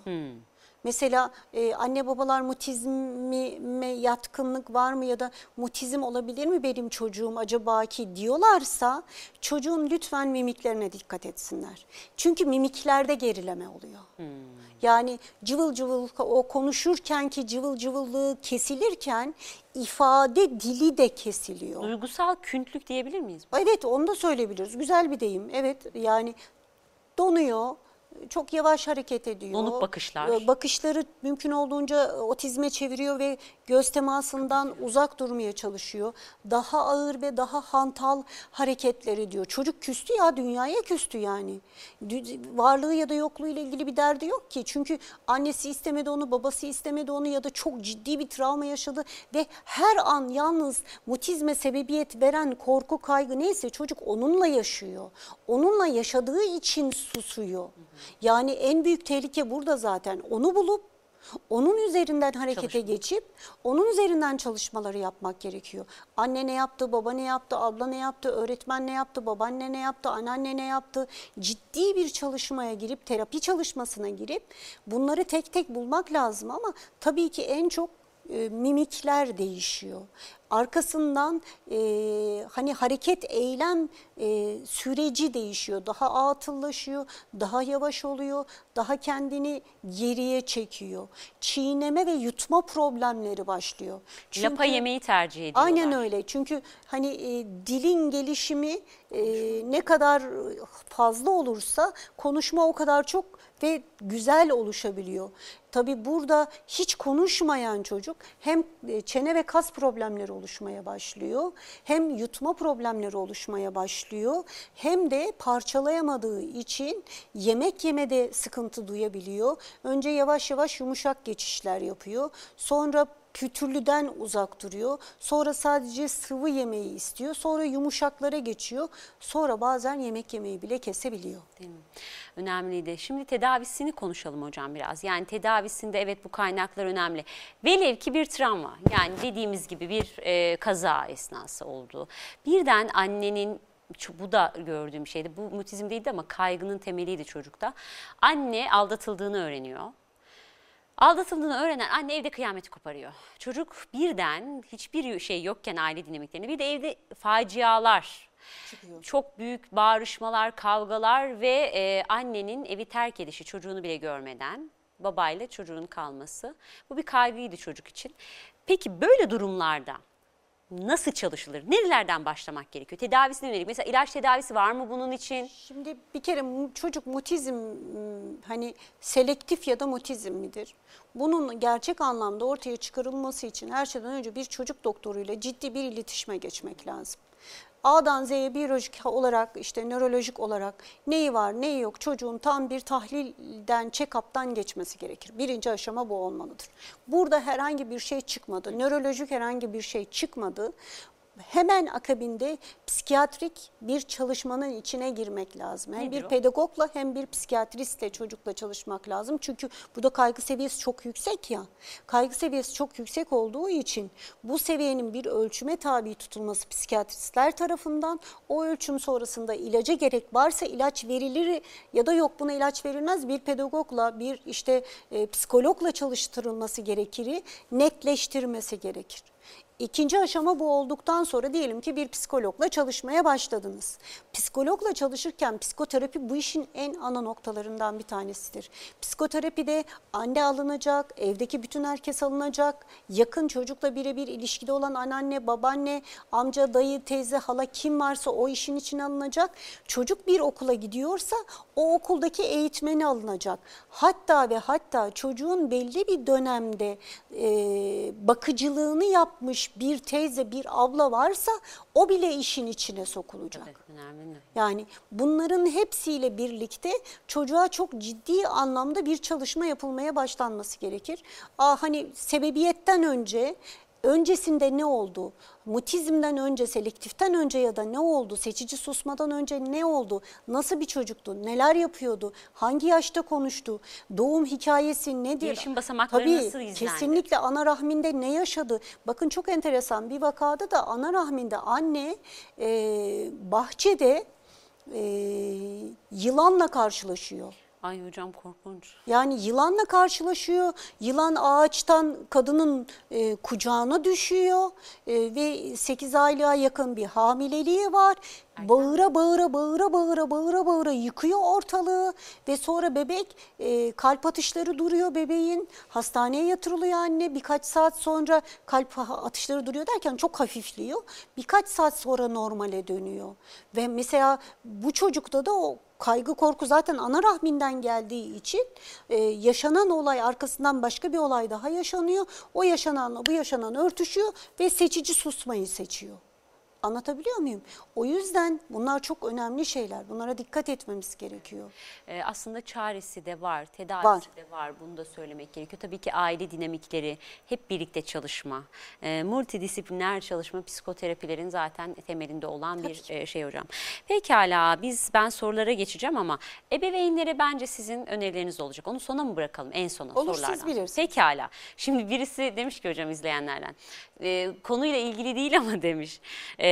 B: Mesela e, anne babalar mutizme yatkınlık var mı ya da mutizm olabilir mi benim çocuğum acaba ki diyorlarsa çocuğun lütfen mimiklerine dikkat etsinler. Çünkü mimiklerde gerileme oluyor. Yani cıvıl cıvıl o konuşurken ki cıvıl cıvıllığı kesilirken ifade dili de kesiliyor.
A: Duygusal küntlük diyebilir miyiz?
B: Evet onu da söyleyebiliriz. Güzel bir deyim. Evet yani donuyor, çok yavaş hareket ediyor.
A: Donuk bakışlar.
B: Ee, Bakışları mümkün olduğunca otizme çeviriyor ve göz temasından uzak durmaya çalışıyor. Daha ağır ve daha hantal hareketler ediyor. Çocuk küstü ya dünyaya küstü yani. Varlığı ya da yokluğu ile ilgili bir derdi yok ki. Çünkü annesi istemedi onu, babası istemedi onu ya da çok ciddi bir travma yaşadı ve her an yalnız mutizme sebebiyet veren korku, kaygı neyse çocuk onunla yaşıyor. Onunla yaşadığı için susuyor. Yani en büyük tehlike burada zaten. Onu bulup onun üzerinden harekete
A: Çalışmak.
B: geçip onun üzerinden çalışmaları yapmak gerekiyor. Anne ne yaptı, baba ne yaptı, abla ne yaptı, öğretmen ne yaptı, babaanne ne yaptı, anneanne ne yaptı? Ciddi bir çalışmaya girip, terapi çalışmasına girip bunları tek tek bulmak lazım ama tabii ki en çok e, mimikler değişiyor. Arkasından e, hani hareket eylem e, süreci değişiyor. Daha atıllaşıyor, daha yavaş oluyor, daha kendini geriye çekiyor. Çiğneme ve yutma problemleri başlıyor.
A: Lapa
B: Çünkü-
A: yemeyi tercih ediyorlar.
B: Aynen öyle. Çünkü hani e, dilin gelişimi e, ne kadar fazla olursa konuşma o kadar çok ve güzel oluşabiliyor. Tabii burada hiç konuşmayan çocuk hem e, çene ve kas problemleri oluşmaya başlıyor, hem yutma problemleri oluşmaya başlıyor, hem de parçalayamadığı için yemek yemede sıkıntı duyabiliyor. Önce yavaş yavaş yumuşak geçişler yapıyor. Sonra pütürlüden uzak duruyor. Sonra sadece sıvı yemeği istiyor. Sonra yumuşaklara geçiyor. Sonra bazen yemek yemeyi bile kesebiliyor.
A: Değil mi? Önemliydi. Şimdi tedavisini konuşalım hocam biraz. Yani tedavisinde evet bu kaynaklar önemli. Velev ki bir travma yani dediğimiz gibi bir e, kaza esnası oldu. Birden annenin bu da gördüğüm şeydi. Bu mutizm değildi ama kaygının temeliydi çocukta. Anne aldatıldığını öğreniyor. Aldatıldığını öğrenen anne evde kıyameti koparıyor. Çocuk birden hiçbir şey yokken aile dinamiklerinde bir de evde facialar, çok büyük bağırışmalar, kavgalar ve e, annenin evi terk edişi çocuğunu bile görmeden babayla çocuğun kalması. Bu bir kaygıydı çocuk için. Peki böyle durumlarda nasıl çalışılır? Nerelerden başlamak gerekiyor? Tedavisine yönelik. Mesela ilaç tedavisi var mı bunun için?
B: Şimdi bir kere çocuk mutizm hani selektif ya da mutizm midir? Bunun gerçek anlamda ortaya çıkarılması için her şeyden önce bir çocuk doktoruyla ciddi bir iletişime geçmek lazım. A'dan Z'ye biyolojik olarak işte nörolojik olarak neyi var neyi yok çocuğun tam bir tahlilden check-up'tan geçmesi gerekir. Birinci aşama bu olmalıdır. Burada herhangi bir şey çıkmadı. Nörolojik herhangi bir şey çıkmadı. Hemen akabinde psikiyatrik bir çalışmanın içine girmek lazım. Hem
A: Nedir
B: bir
A: o?
B: pedagogla hem bir psikiyatristle çocukla çalışmak lazım. Çünkü burada kaygı seviyesi çok yüksek ya. Kaygı seviyesi çok yüksek olduğu için bu seviyenin bir ölçüme tabi tutulması psikiyatristler tarafından o ölçüm sonrasında ilaca gerek varsa ilaç verilir ya da yok buna ilaç verilmez bir pedagogla bir işte e, psikologla çalıştırılması gerekir, netleştirmesi gerekir. İkinci aşama bu olduktan sonra diyelim ki bir psikologla çalışmaya başladınız. Psikologla çalışırken psikoterapi bu işin en ana noktalarından bir tanesidir. Psikoterapide anne alınacak, evdeki bütün herkes alınacak, yakın çocukla birebir ilişkide olan anneanne, babaanne, amca, dayı, teyze, hala kim varsa o işin içine alınacak. Çocuk bir okula gidiyorsa o okuldaki eğitmeni alınacak. Hatta ve hatta çocuğun belli bir dönemde e, bakıcılığını yapmış bir teyze, bir abla varsa o bile işin içine sokulacak.
A: Evet, önemli.
B: Yani bunların hepsiyle birlikte çocuğa çok ciddi anlamda bir çalışma yapılmaya başlanması gerekir. Aa, hani sebebiyetten önce öncesinde ne oldu? Mutizmden önce, selektiften önce ya da ne oldu? Seçici susmadan önce ne oldu? Nasıl bir çocuktu? Neler yapıyordu? Hangi yaşta konuştu? Doğum hikayesi nedir?
A: Gelişim basamakları
B: Tabii,
A: nasıl izlendi?
B: Kesinlikle ana rahminde ne yaşadı? Bakın çok enteresan bir vakada da ana rahminde anne e, bahçede e, yılanla karşılaşıyor.
A: Ay hocam korkunç.
B: Yani yılanla karşılaşıyor. Yılan ağaçtan kadının e, kucağına düşüyor E, ve 8 aylığa yakın bir hamileliği var. Bağıra bağıra bağıra bağıra bağıra bağıra yıkıyor ortalığı ve sonra bebek e, kalp atışları duruyor bebeğin. Hastaneye yatırılıyor anne. Birkaç saat sonra kalp atışları duruyor derken çok hafifliyor. Birkaç saat sonra normale dönüyor. Ve mesela bu çocukta da o kaygı korku zaten ana rahminden geldiği için e, yaşanan olay arkasından başka bir olay daha yaşanıyor. O yaşananla bu yaşanan örtüşüyor ve seçici susmayı seçiyor. Anlatabiliyor muyum? O yüzden bunlar çok önemli şeyler. Bunlara dikkat etmemiz gerekiyor.
A: Ee, aslında çaresi de var, tedavisi
B: Var.
A: de var. Bunu da söylemek gerekiyor. Tabii ki aile dinamikleri, hep birlikte çalışma, e, multidisipliner çalışma psikoterapilerin zaten temelinde olan bir e, şey hocam. Pekala biz ben sorulara geçeceğim ama ebeveynlere bence sizin önerileriniz olacak. Onu sona mı bırakalım en sona
B: Olur, siz
A: sorulardan?
B: bilirsiniz.
A: Pekala. Şimdi birisi demiş ki hocam izleyenlerden e, konuyla ilgili değil ama demiş. E,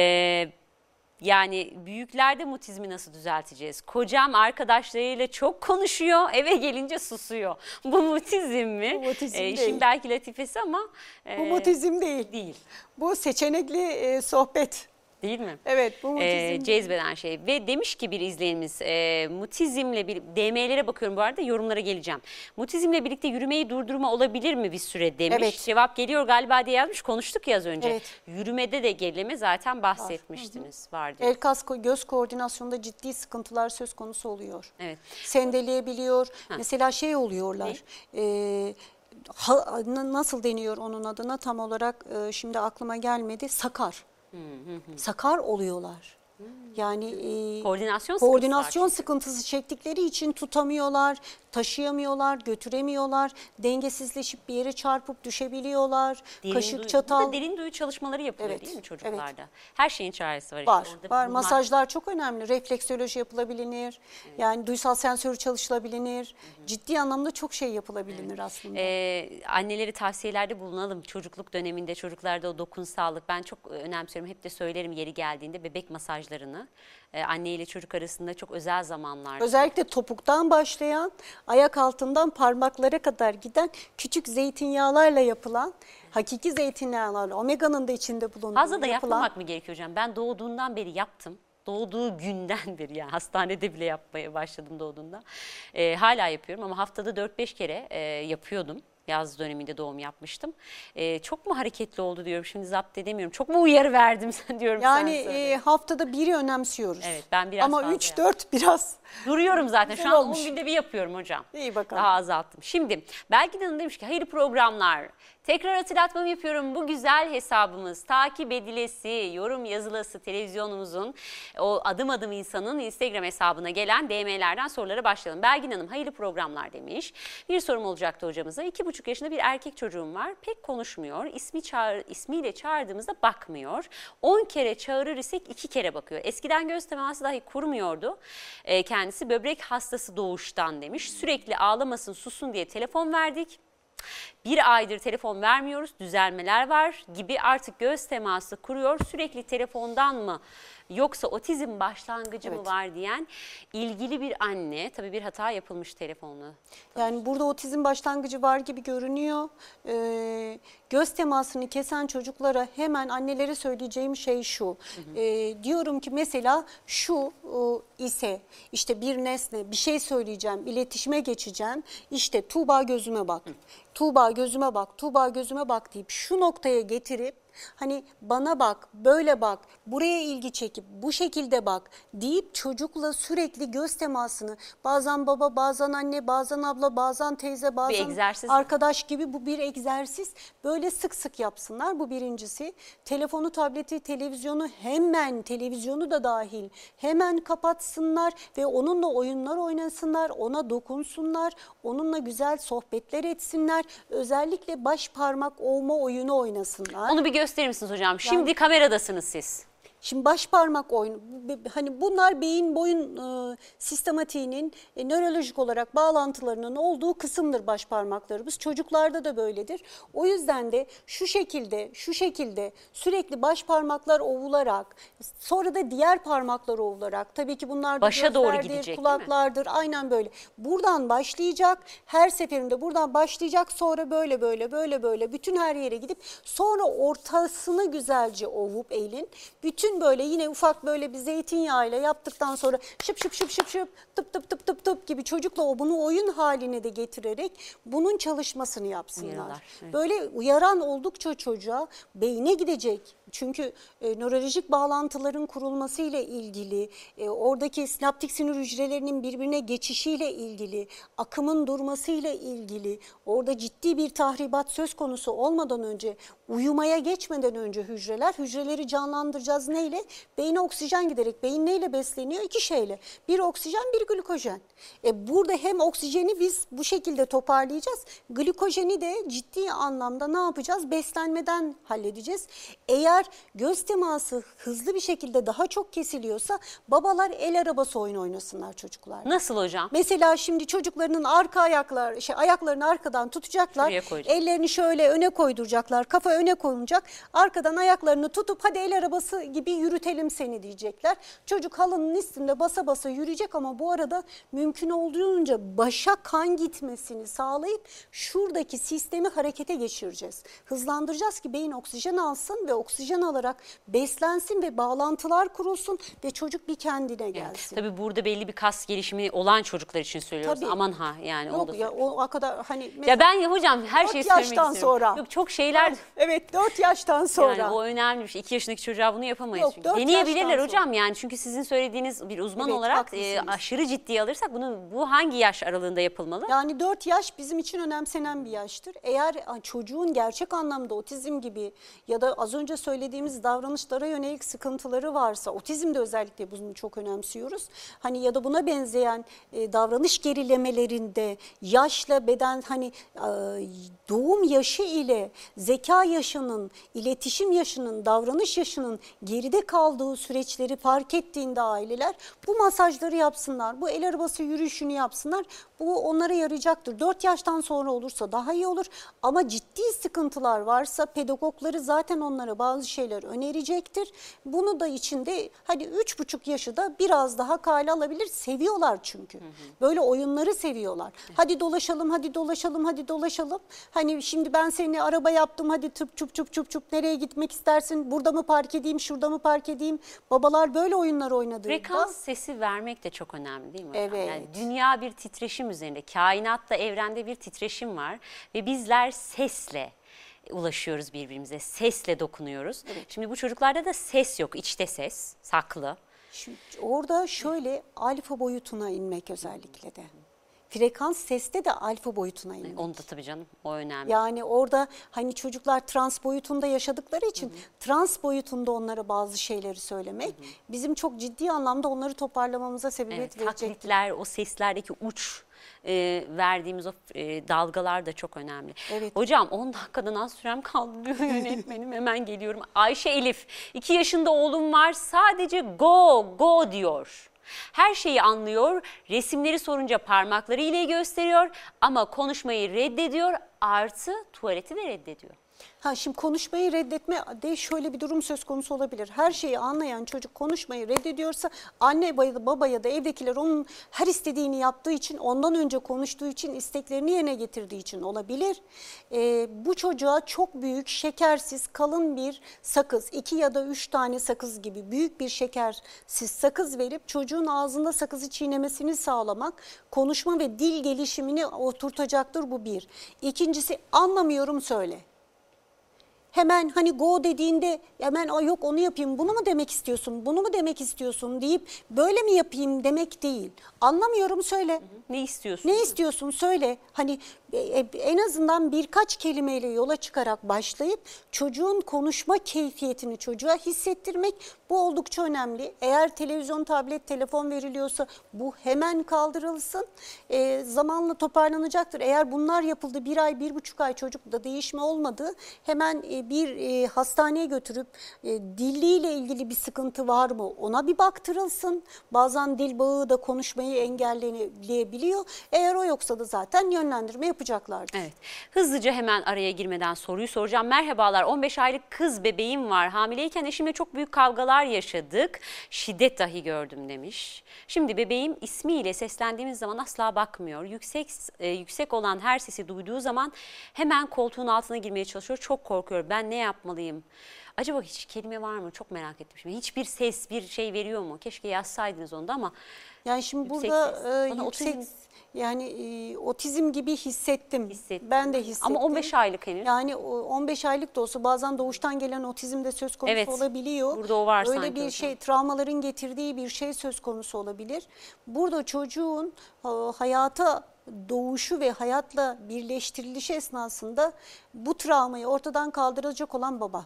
A: yani büyüklerde mutizmi nasıl düzelteceğiz? Kocam arkadaşlarıyla çok konuşuyor, eve gelince susuyor. Bu mutizm mi?
B: Bu mutizm
A: işin
B: değil.
A: belki latifesi ama e,
B: Bu mutizm değil.
A: değil.
B: Bu seçenekli e, sohbet.
A: Değil mi?
B: Evet bu mutizm
A: e, cezbeden şey ve demiş ki bir izleyenimiz e, mutizmle bir DM'lere bakıyorum bu arada yorumlara geleceğim. Mutizmle birlikte yürümeyi durdurma olabilir mi bir süre demiş.
B: Evet.
A: Cevap geliyor galiba diye yazmış konuştuk ya az önce.
B: Evet.
A: Yürümede de gerileme zaten bahsetmiştiniz var diye.
B: El kas göz koordinasyonunda ciddi sıkıntılar söz konusu oluyor.
A: Evet.
B: Sendeleyebiliyor. Mesela şey oluyorlar. e, ha- na- nasıl deniyor onun adına tam olarak e, şimdi aklıma gelmedi. Sakar. Sakar oluyorlar. Yani e,
A: Koordinasyon
B: koordinasyon
A: sıkıntısı
B: çektikleri için tutamıyorlar, taşıyamıyorlar, götüremiyorlar, dengesizleşip bir yere çarpıp düşebiliyorlar.
A: Derin
B: kaşık
A: duyu-
B: çatal
A: Burada derin duyu çalışmaları yapılıyor
B: Evet,
A: değil mi
B: evet.
A: çocuklarda? Her şeyin çaresi var. işte.
B: Var,
A: Orada
B: var.
A: bulmak-
B: Masajlar çok önemli. Refleksoloji yapılabilir. Yani duysal sensörü çalışılabilir. Ciddi anlamda çok şey yapılabilir aslında.
A: Ee, anneleri tavsiyelerde bulunalım. Çocukluk döneminde çocuklarda o dokunsallık. Ben çok önemsiyorum. Hep de söylerim yeri geldiğinde bebek masajlarını. Ee, anne ile çocuk arasında çok özel zamanlar.
B: Özellikle topuktan başlayan, ayak altından parmaklara kadar giden küçük zeytinyağlarla yapılan, hakiki zeytinyağlarla, omeganın da içinde bulunduğu
A: Fazla da
B: yapılan.
A: yapmamak mı gerekiyor hocam? Ben doğduğundan beri yaptım. Doğduğu günden beri yani hastanede bile yapmaya başladım doğduğunda. Ee, hala yapıyorum ama haftada 4-5 kere e, yapıyordum. Yaz döneminde doğum yapmıştım. Ee, çok mu hareketli oldu diyorum şimdi zapt edemiyorum. Çok mu uyarı verdim sen diyorum
B: Yani
A: sen söyle.
B: e, haftada biri önemsiyoruz.
A: Evet, ben biraz
B: Ama
A: fazla
B: 3-4 biraz
A: Duruyorum zaten. Şu an 10
B: olmuş.
A: günde bir yapıyorum hocam.
B: İyi bakalım.
A: Daha azalttım. Şimdi Belgin Hanım demiş ki hayırlı programlar. Tekrar hatırlatmamı yapıyorum. Bu güzel hesabımız takip edilesi, yorum yazılası televizyonumuzun o adım adım insanın Instagram hesabına gelen DM'lerden sorulara başlayalım. Belgin Hanım hayırlı programlar demiş. Bir sorum olacaktı hocamıza. İki buçuk yaşında bir erkek çocuğum var. Pek konuşmuyor. İsmi çağır, ismiyle çağırdığımızda bakmıyor. 10 kere çağırır isek iki kere bakıyor. Eskiden göz teması dahi kurmuyordu. Ee, kendisi böbrek hastası doğuştan demiş. Sürekli ağlamasın susun diye telefon verdik. Bir aydır telefon vermiyoruz, düzelmeler var gibi artık göz teması kuruyor. Sürekli telefondan mı yoksa otizm başlangıcı mı
B: Evet.
A: var diyen ilgili bir anne. Tabii bir hata yapılmış telefonla.
B: Yani burada otizm başlangıcı var gibi görünüyor. Ee, göz temasını kesen çocuklara hemen annelere söyleyeceğim şey şu. Ee, diyorum ki mesela şu e, ise işte bir nesne bir şey söyleyeceğim, iletişime geçeceğim. İşte Tuğba gözüme bak. Tuğba gözüme bak, Tuğba gözüme bak deyip şu noktaya getirip hani bana bak, böyle bak, buraya ilgi çekip bu şekilde bak deyip çocukla sürekli göz temasını bazen baba, bazen anne, bazen abla, bazen teyze, bazen
A: egzersiz
B: arkadaş gibi bu bir egzersiz. Böyle sık sık yapsınlar bu birincisi. Telefonu, tableti, televizyonu hemen televizyonu da dahil hemen kapatsınlar ve onunla oyunlar oynasınlar, ona dokunsunlar, onunla güzel sohbetler etsinler. Özellikle baş parmak ovma oyunu oynasınlar.
A: Onu bir gösterir misiniz hocam? Şimdi kameradasınız siz.
B: Şimdi baş parmak oyunu hani bunlar beyin boyun e, sistematiğinin e, nörolojik olarak bağlantılarının olduğu kısımdır baş parmaklarımız. Çocuklarda da böyledir. O yüzden de şu şekilde şu şekilde sürekli baş parmaklar ovularak sonra da diğer parmaklar ovularak tabii ki bunlar da
A: Başa doğru gidecek,
B: kulaklardır aynen böyle. Buradan başlayacak her seferinde buradan başlayacak sonra böyle böyle böyle böyle bütün her yere gidip sonra ortasını güzelce ovup elin bütün böyle yine ufak böyle bir zeytinyağıyla yaptıktan sonra şıp şıp şıp şıp şıp tıp tıp tıp tıp tıp gibi çocukla o bunu oyun haline de getirerek bunun çalışmasını yapsınlar.
A: Uyarılar, evet.
B: Böyle uyaran oldukça çocuğa beyne gidecek. Çünkü e, nörolojik bağlantıların kurulması ile ilgili, e, oradaki sinaptik sinir hücrelerinin birbirine geçişiyle ilgili, akımın durması ile ilgili, orada ciddi bir tahribat söz konusu olmadan önce, uyumaya geçmeden önce hücreler, hücreleri canlandıracağız neyle? Beyne oksijen giderek. Beyin neyle besleniyor? İki şeyle. Bir oksijen, bir glikojen. E, burada hem oksijeni biz bu şekilde toparlayacağız. Glikojeni de ciddi anlamda ne yapacağız? Beslenmeden halledeceğiz. Eğer göz teması hızlı bir şekilde daha çok kesiliyorsa babalar el arabası oyun oynasınlar çocuklar.
A: Nasıl hocam?
B: Mesela şimdi çocuklarının arka ayaklar, şey ayaklarını arkadan tutacaklar. Ellerini şöyle öne koyduracaklar. Kafa öne konacak. Arkadan ayaklarını tutup hadi el arabası gibi yürütelim seni diyecekler. Çocuk halının üstünde basa basa yürüyecek ama bu arada mümkün olduğunca başa kan gitmesini sağlayıp şuradaki sistemi harekete geçireceğiz. Hızlandıracağız ki beyin oksijen alsın ve oksijen alarak beslensin ve bağlantılar kurulsun ve çocuk bir kendine gelsin.
A: Tabii burada belli bir kas gelişimi olan çocuklar için söylüyoruz.
B: Tabii.
A: Aman ha yani
B: Yok ya o, kadar hani
A: Ya ben ya hocam her şeyi söylemek istiyorum.
B: sonra.
A: Yok çok şeyler
B: Evet 4 yaştan sonra.
A: yani o önemli bir şey. 2 yaşındaki çocuğa bunu yapamayız
B: Yok,
A: çünkü. Deneyebilirler hocam yani çünkü sizin söylediğiniz bir uzman
B: Evet,
A: olarak e, aşırı ciddiye alırsak bunu bu hangi yaş aralığında yapılmalı?
B: Yani 4 yaş bizim için önemsenen bir yaştır. Eğer çocuğun gerçek anlamda otizm gibi ya da az önce söylediğimiz davranışlara yönelik sıkıntıları varsa, otizmde özellikle bunu çok önemsiyoruz. Hani ya da buna benzeyen e, davranış gerilemelerinde yaşla beden hani e, doğum yaşı ile zeka yaşının, iletişim yaşının, davranış yaşının geride kaldığı süreçleri fark ettiğinde aileler bu masajları yapsınlar. Bu el arabası yürüyüşünü yapsınlar. Bu onlara yarayacaktır. 4 yaştan sonra olursa daha iyi olur. Ama ciddi sıkıntılar varsa pedagogları zaten onlara bazı şeyler önerecektir. Bunu da içinde hadi 3,5 yaşı da biraz daha kale alabilir. Seviyorlar çünkü. Böyle oyunları seviyorlar. Hadi dolaşalım, hadi dolaşalım, hadi dolaşalım. Hani şimdi ben seni araba yaptım hadi tıp çup çup çup çup nereye gitmek istersin? Burada mı park edeyim, şurada mı park edeyim? Babalar böyle oyunlar oynadığında.
A: Frekans sesi vermek de çok önemli değil mi hocam?
B: Evet.
A: Yani dünya bir titreşim üzerinde, kainatta, evrende bir titreşim var ve bizler sesle ulaşıyoruz birbirimize, sesle dokunuyoruz. Şimdi bu çocuklarda da ses yok, içte ses, saklı.
B: Şimdi orada şöyle alfa boyutuna inmek özellikle de. Frekans seste de alfa boyutuna inmek.
A: Onu da tabii canım, o önemli.
B: Yani orada hani çocuklar trans boyutunda yaşadıkları için trans boyutunda onlara bazı şeyleri söylemek bizim çok ciddi anlamda onları toparlamamıza sebebiyet
A: Evet,
B: verecek.
A: taklitler, o seslerdeki uç e, verdiğimiz o e, dalgalar da çok önemli.
B: Evet.
A: Hocam 10 dakikadan az sürem kaldı diyor yönetmenim. Hemen geliyorum. Ayşe Elif, 2 yaşında oğlum var sadece go, go diyor. Her şeyi anlıyor, resimleri sorunca parmakları ile gösteriyor ama konuşmayı reddediyor artı tuvaleti de reddediyor.
B: Ha şimdi konuşmayı reddetme de şöyle bir durum söz konusu olabilir. Her şeyi anlayan çocuk konuşmayı reddediyorsa anne baba ya da evdekiler onun her istediğini yaptığı için ondan önce konuştuğu için isteklerini yerine getirdiği için olabilir. Ee, bu çocuğa çok büyük şekersiz kalın bir sakız iki ya da üç tane sakız gibi büyük bir şekersiz sakız verip çocuğun ağzında sakızı çiğnemesini sağlamak konuşma ve dil gelişimini oturtacaktır bu bir. İkincisi anlamıyorum söyle hemen hani go dediğinde hemen Aa, yok onu yapayım bunu mu demek istiyorsun bunu mu demek istiyorsun deyip böyle mi yapayım demek değil. Anlamıyorum söyle.
A: Ne istiyorsun?
B: Ne istiyorsun söyle. Hani en azından birkaç kelimeyle yola çıkarak başlayıp çocuğun konuşma keyfiyetini çocuğa hissettirmek bu oldukça önemli. Eğer televizyon, tablet, telefon veriliyorsa bu hemen kaldırılsın. E, zamanla toparlanacaktır. Eğer bunlar yapıldı bir ay, bir buçuk ay çocukta değişme olmadı hemen e, bir e, hastaneye götürüp e, diliyle ilgili bir sıkıntı var mı ona bir baktırılsın. Bazen dil bağı da konuşmayı engelleyebiliyor. Eğer o yoksa da zaten yönlendirme yapacaklardır.
A: Evet. Hızlıca hemen araya girmeden soruyu soracağım. Merhabalar 15 aylık kız bebeğim var. Hamileyken eşimle çok büyük kavgalar yaşadık. Şiddet dahi gördüm demiş. Şimdi bebeğim ismiyle seslendiğimiz zaman asla bakmıyor. Yüksek e, yüksek olan her sesi duyduğu zaman hemen koltuğun altına girmeye çalışıyor. Çok korkuyor. Ben ne yapmalıyım? Acaba hiç kelime var mı? Çok merak ettim. Şimdi hiçbir ses, bir şey veriyor mu? Keşke yazsaydınız onu da ama
B: Yani şimdi
A: Yüksek
B: burada
A: ses.
B: e,
A: Bana
B: yüksek
A: otizm-
B: yani e, otizm gibi hissettim.
A: Hissettim.
B: Ben de hissettim.
A: ama 15 aylık henüz.
B: Yani o 15 aylık da olsa bazen doğuştan gelen otizm de söz konusu
A: Evet,
B: olabiliyor.
A: burada o var
B: Öyle
A: sanki
B: bir
A: hocam.
B: şey travmaların getirdiği bir şey söz konusu olabilir. Burada çocuğun e, hayata doğuşu ve hayatla birleştirilişi esnasında bu travmayı ortadan kaldıracak olan baba.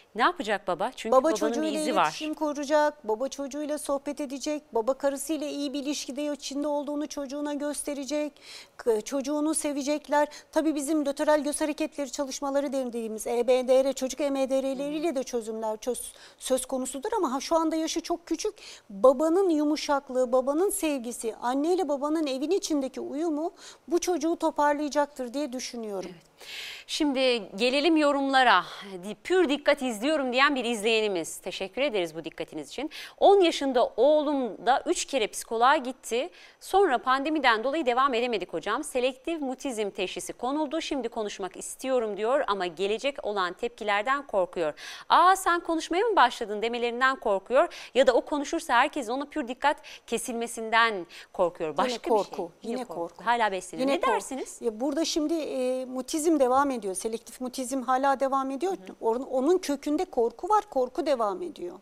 A: Ne yapacak baba? Çünkü
B: Baba
A: babanın
B: çocuğuyla
A: bir izi var.
B: iletişim kuracak, baba çocuğuyla sohbet edecek, baba karısıyla iyi bir ilişkide içinde olduğunu çocuğuna gösterecek, çocuğunu sevecekler. Tabii bizim löteral göz hareketleri çalışmaları dediğimiz EBDR, çocuk EMDR'leriyle de çözümler çöz, söz konusudur ama ha, şu anda yaşı çok küçük. Babanın yumuşaklığı, babanın sevgisi, anneyle babanın evin içindeki uyumu bu çocuğu toparlayacaktır diye düşünüyorum.
A: Şimdi gelelim yorumlara. Pür dikkat izliyorum diyen bir izleyenimiz. Teşekkür ederiz bu dikkatiniz için. 10 yaşında oğlum da 3 kere psikoloğa gitti. Sonra pandemiden dolayı devam edemedik hocam. Selektif mutizm teşhisi konuldu. Şimdi konuşmak istiyorum diyor ama gelecek olan tepkilerden korkuyor. Aa sen konuşmaya mı başladın demelerinden korkuyor. Ya da o konuşursa herkes ona pür dikkat kesilmesinden korkuyor. Başka
B: yine
A: bir şey.
B: korku, yine korku.
A: Hala besleniyor. Ne
B: korku.
A: dersiniz?
B: Ya burada şimdi e, mutizm devam ediyor. Selektif mutizm hala devam ediyor. Onun, onun kökünde korku var. Korku devam ediyor.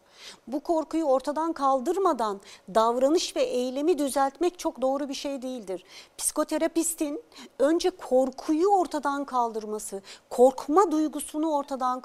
B: Bu korkuyu ortadan kaldırmadan davranış ve eylemi düzeltmek çok doğru bir şey değildir. Psikoterapistin önce korkuyu ortadan kaldırması, korkma duygusunu ortadan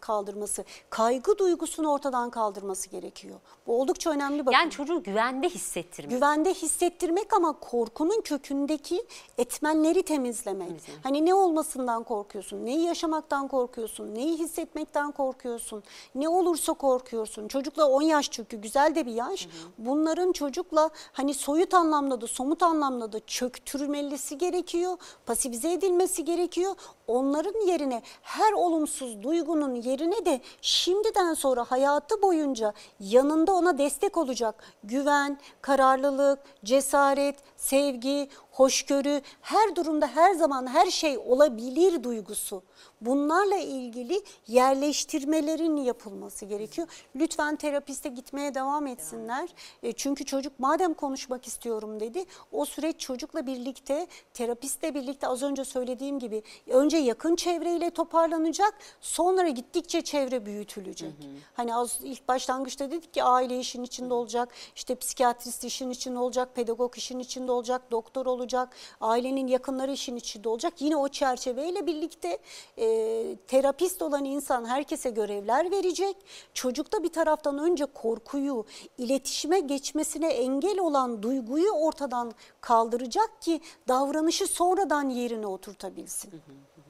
B: kaldırması, kaygı duygusunu ortadan kaldırması gerekiyor. Bu oldukça önemli bakın.
A: Yani çocuğu güvende hissettirmek.
B: Güvende hissettirmek ama korkunun kökündeki etmenleri temizlemek. Hani ne olmasından korkuyorsun, neyi yaşamaktan korkuyorsun, neyi hissetmekten korkuyorsun, ne olursa korkuyorsun. Çocukla 10 yaş çünkü güzel de bir yaş. Bunların çocukla hani soyut anlamda da somut anlamda da çöktürülmesi gerekiyor, pasifize edilmesi gerekiyor. Onların yerine her olumsuz duygunun yerine de şimdiden sonra hayatı boyunca yanında ona destek olacak güven, kararlılık, cesaret, sevgi, hoşgörü, her durumda her zaman her şey olabilir duygusu. Bunlarla ilgili yerleştirmelerin yapılması gerekiyor. Lütfen terapiste gitmeye devam etsinler. E, Çünkü çocuk madem konuşmak istiyorum dedi, o süreç çocukla birlikte, terapistle birlikte az önce söylediğim gibi önce yakın çevreyle toparlanacak, sonra gittikçe çevre büyütülecek. Hani az ilk başlangıçta dedik ki aile işin içinde olacak, işte psikiyatrist işin içinde olacak, pedagog işin içinde olacak, doktor olacak, ailenin yakınları işin içinde olacak. Yine o çerçeveyle birlikte e, terapist olan insan herkese görevler verecek. Çocuk da bir taraftan önce korkuyu, iletişime geçmesine engel olan duyguyu ortadan kaldıracak ki davranışı sonradan yerine oturtabilsin.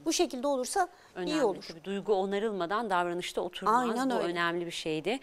B: Bu şekilde olursa iyi
A: Önemli.
B: olur.
A: Tabii duygu onarılmadan davranışta oturmaz.
B: Aynen
A: Bu
B: öyle.
A: önemli bir şeydi.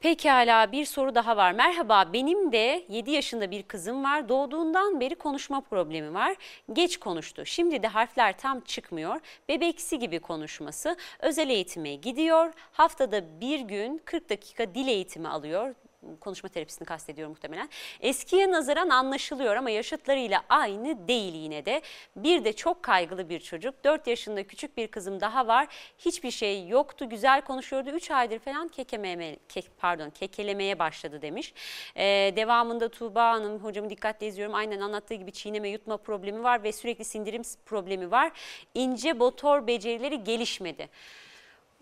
A: Pekala bir soru daha var. Merhaba benim de 7 yaşında bir kızım var. Doğduğundan beri konuşma problemi var. Geç konuştu. Şimdi de harfler tam çıkmıyor. Bebeksi gibi konuşması. Özel eğitime gidiyor. Haftada bir gün 40 dakika dil eğitimi alıyor konuşma terapisini kastediyor muhtemelen. Eskiye nazaran anlaşılıyor ama yaşıtlarıyla aynı değil yine de. Bir de çok kaygılı bir çocuk. 4 yaşında küçük bir kızım daha var. Hiçbir şey yoktu. Güzel konuşuyordu. 3 aydır falan kekememe, kek, pardon kekelemeye başladı demiş. Ee, devamında Tuğba Hanım hocamı dikkatle izliyorum. Aynen anlattığı gibi çiğneme yutma problemi var ve sürekli sindirim problemi var. İnce motor becerileri gelişmedi.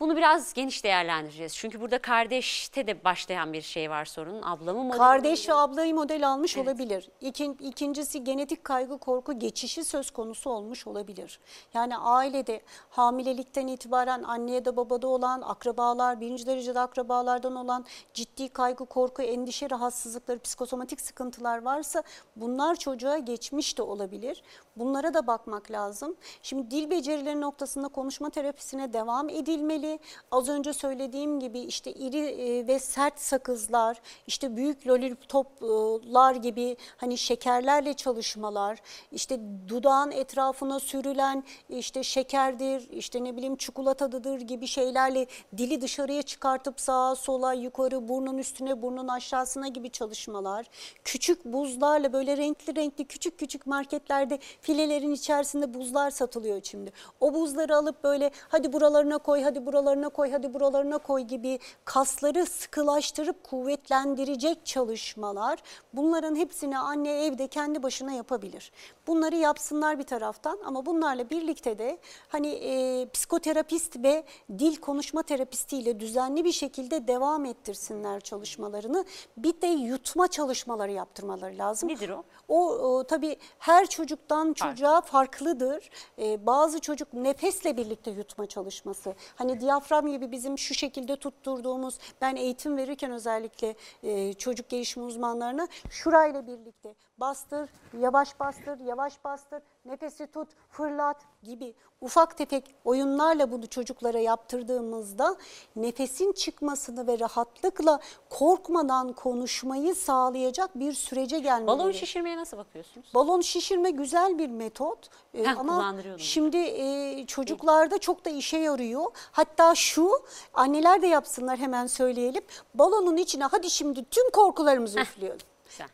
A: Bunu biraz geniş değerlendireceğiz. Çünkü burada kardeşte de başlayan bir şey var sorunun. Ablamı model
B: Kardeş ve ablayı model almış olabilir. İkin, ikincisi genetik kaygı korku geçişi söz konusu olmuş olabilir. Yani ailede hamilelikten itibaren anneye de babada olan akrabalar, birinci derecede akrabalardan olan ciddi kaygı, korku, endişe, rahatsızlıkları, psikosomatik sıkıntılar varsa bunlar çocuğa geçmiş de olabilir. Bunlara da bakmak lazım. Şimdi dil becerileri noktasında konuşma terapisine devam edilmeli. Az önce söylediğim gibi işte iri e, ve sert sakızlar, işte büyük lollipoplar gibi hani şekerlerle çalışmalar, işte dudağın etrafına sürülen işte şekerdir, işte ne bileyim çikolatadır gibi şeylerle dili dışarıya çıkartıp sağa sola yukarı burnun üstüne burnun aşağısına gibi çalışmalar. Küçük buzlarla böyle renkli renkli küçük küçük marketlerde filelerin içerisinde buzlar satılıyor şimdi. O buzları alıp böyle hadi buralarına koy hadi buralarına koy, hadi buralarına koy gibi kasları sıkılaştırıp kuvvetlendirecek çalışmalar bunların hepsini anne evde kendi başına yapabilir. Bunları yapsınlar bir taraftan ama bunlarla birlikte de hani e, psikoterapist ve dil konuşma terapistiyle düzenli bir şekilde devam ettirsinler çalışmalarını. Bir de yutma çalışmaları yaptırmaları lazım.
A: Nedir o?
B: O, o tabii her çocuktan çocuğa farklıdır. Ee, bazı çocuk nefesle birlikte yutma çalışması. Hani diyafram gibi bizim şu şekilde tutturduğumuz, ben eğitim verirken özellikle e, çocuk gelişimi uzmanlarına şurayla birlikte bastır, yavaş bastır, yavaş bastır, nefesi tut, fırlat gibi ufak tefek oyunlarla bunu çocuklara yaptırdığımızda nefesin çıkmasını ve rahatlıkla korkmadan konuşmayı sağlayacak bir sürece gelmeleri.
A: Balon şişirmeye nasıl bakıyorsunuz?
B: Balon şişirme güzel bir metot Ee, ama şimdi e, çocuklarda çok da işe yarıyor. Hatta şu anneler de yapsınlar hemen söyleyelim. Balonun içine hadi şimdi tüm korkularımızı üfleyelim.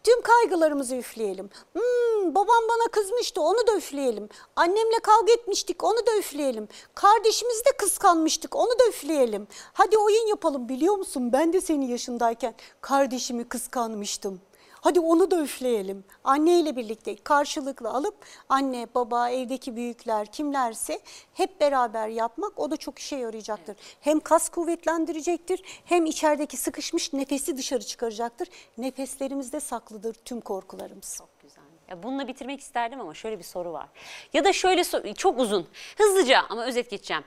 B: Tüm kaygılarımızı üfleyelim. Hmm, babam bana kızmıştı onu da üfleyelim. Annemle kavga etmiştik onu da üfleyelim. Kardeşimizi de kıskanmıştık onu da üfleyelim. Hadi oyun yapalım biliyor musun ben de senin yaşındayken kardeşimi kıskanmıştım. Hadi onu da üfleyelim. Anne ile birlikte karşılıklı alıp anne, baba, evdeki büyükler kimlerse hep beraber yapmak o da çok işe yarayacaktır. Hem kas kuvvetlendirecektir hem içerideki sıkışmış nefesi dışarı çıkaracaktır. Nefeslerimizde saklıdır tüm korkularımız.
A: Çok güzel. Ya bununla bitirmek isterdim ama şöyle bir soru var. Ya da şöyle çok uzun. Hızlıca ama özet geçeceğim.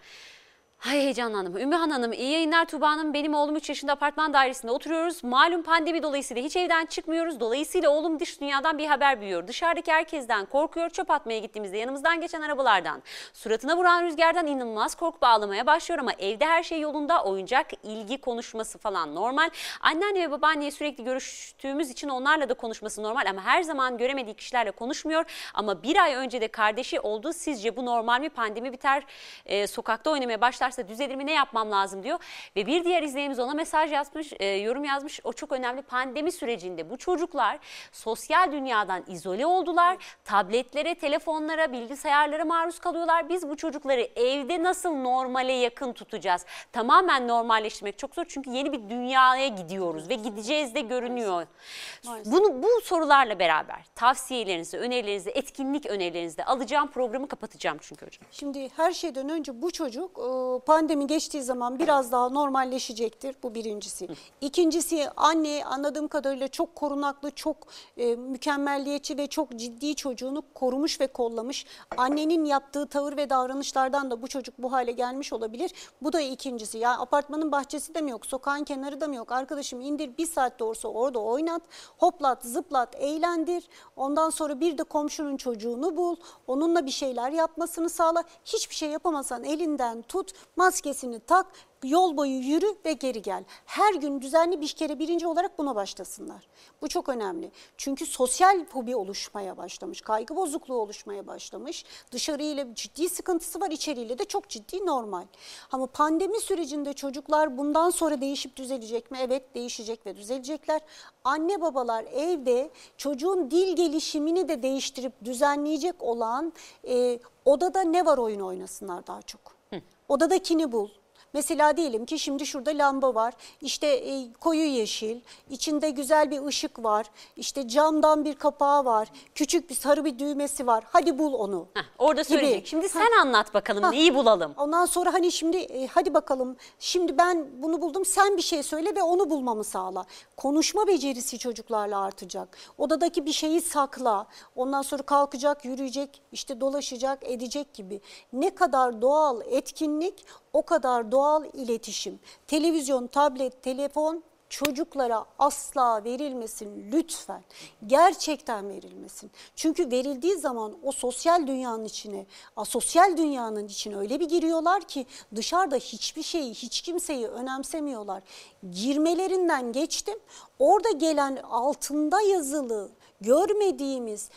A: Hay heyecanlandım. Ümmühan Hanım iyi yayınlar Tuğba Hanım. Benim oğlum 3 yaşında apartman dairesinde oturuyoruz. Malum pandemi dolayısıyla hiç evden çıkmıyoruz. Dolayısıyla oğlum dış dünyadan bir haber büyüyor. Dışarıdaki herkesten korkuyor. Çöp atmaya gittiğimizde yanımızdan geçen arabalardan. Suratına vuran rüzgardan inanılmaz korkup ağlamaya başlıyor ama evde her şey yolunda. Oyuncak, ilgi, konuşması falan normal. Anneanne ve babaanneye sürekli görüştüğümüz için onlarla da konuşması normal ama her zaman göremediği kişilerle konuşmuyor. Ama bir ay önce de kardeşi oldu. Sizce bu normal mi? Pandemi biter, e, sokakta oynamaya başlarsa düzelir mi? Ne yapmam lazım diyor. Ve bir diğer izleyicimiz ona mesaj yazmış, e, yorum yazmış. O çok önemli. Pandemi sürecinde bu çocuklar sosyal dünyadan izole oldular. Tabletlere, telefonlara, bilgisayarlara maruz kalıyorlar. Biz bu çocukları evde nasıl normale yakın tutacağız? Tamamen normalleştirmek çok zor çünkü yeni bir dünyaya gidiyoruz ve gideceğiz de görünüyor.
B: Maalesef.
A: Bunu bu sorularla beraber tavsiyelerinizi, önerilerinizi, etkinlik önerilerinizi de alacağım. Programı kapatacağım çünkü hocam.
B: Şimdi her şeyden önce bu çocuk e, pandemi geçtiği zaman biraz daha normalleşecektir. Bu birincisi. İkincisi anne anladığım kadarıyla çok korunaklı, çok e, mükemmelliyetçi ve çok ciddi çocuğunu korumuş ve kollamış. Annenin yaptığı tavır ve davranışlardan da bu çocuk bu hale gelmiş olabilir. Bu da ikincisi. Ya apartmanın bahçesi de mi yok, sokağın kenarı da mı yok? Arkadaşım indir bir saat olsa orada oynat, hoplat, zıplat, eğlendir. Ondan sonra bir de komşunun çocuğunu bul, onunla bir şeyler yapmasını sağla. Hiçbir şey yapamasan elinden tut, maskesini tak, yol boyu yürü ve geri gel. Her gün düzenli bir kere birinci olarak buna başlasınlar. Bu çok önemli. Çünkü sosyal fobi oluşmaya başlamış, kaygı bozukluğu oluşmaya başlamış. Dışarıyla ciddi sıkıntısı var, içeriyle de çok ciddi normal. Ama pandemi sürecinde çocuklar bundan sonra değişip düzelecek mi? Evet değişecek ve düzelecekler. Anne babalar evde çocuğun dil gelişimini de değiştirip düzenleyecek olan e, odada ne var oyun oynasınlar daha çok. Odadakini bul. Mesela diyelim ki şimdi şurada lamba var, işte e, koyu yeşil, içinde güzel bir ışık var, işte camdan bir kapağı var, küçük bir sarı bir düğmesi var. Hadi bul onu.
A: Heh, orada
B: Gibi.
A: söyleyecek. Şimdi sen anlat bakalım
B: Ha.
A: neyi bulalım?
B: Ondan sonra hani şimdi e, hadi bakalım şimdi ben bunu buldum sen bir şey söyle ve onu bulmamı sağla. Konuşma becerisi çocuklarla artacak. Odadaki bir şeyi sakla. Ondan sonra kalkacak, yürüyecek, işte dolaşacak, edecek gibi. Ne kadar doğal etkinlik o kadar doğal iletişim. Televizyon, tablet, telefon çocuklara asla verilmesin lütfen. Gerçekten verilmesin. Çünkü verildiği zaman o sosyal dünyanın içine, asosyal dünyanın içine öyle bir giriyorlar ki dışarıda hiçbir şeyi, hiç kimseyi önemsemiyorlar. Girmelerinden geçtim. Orada gelen altında yazılı görmediğimiz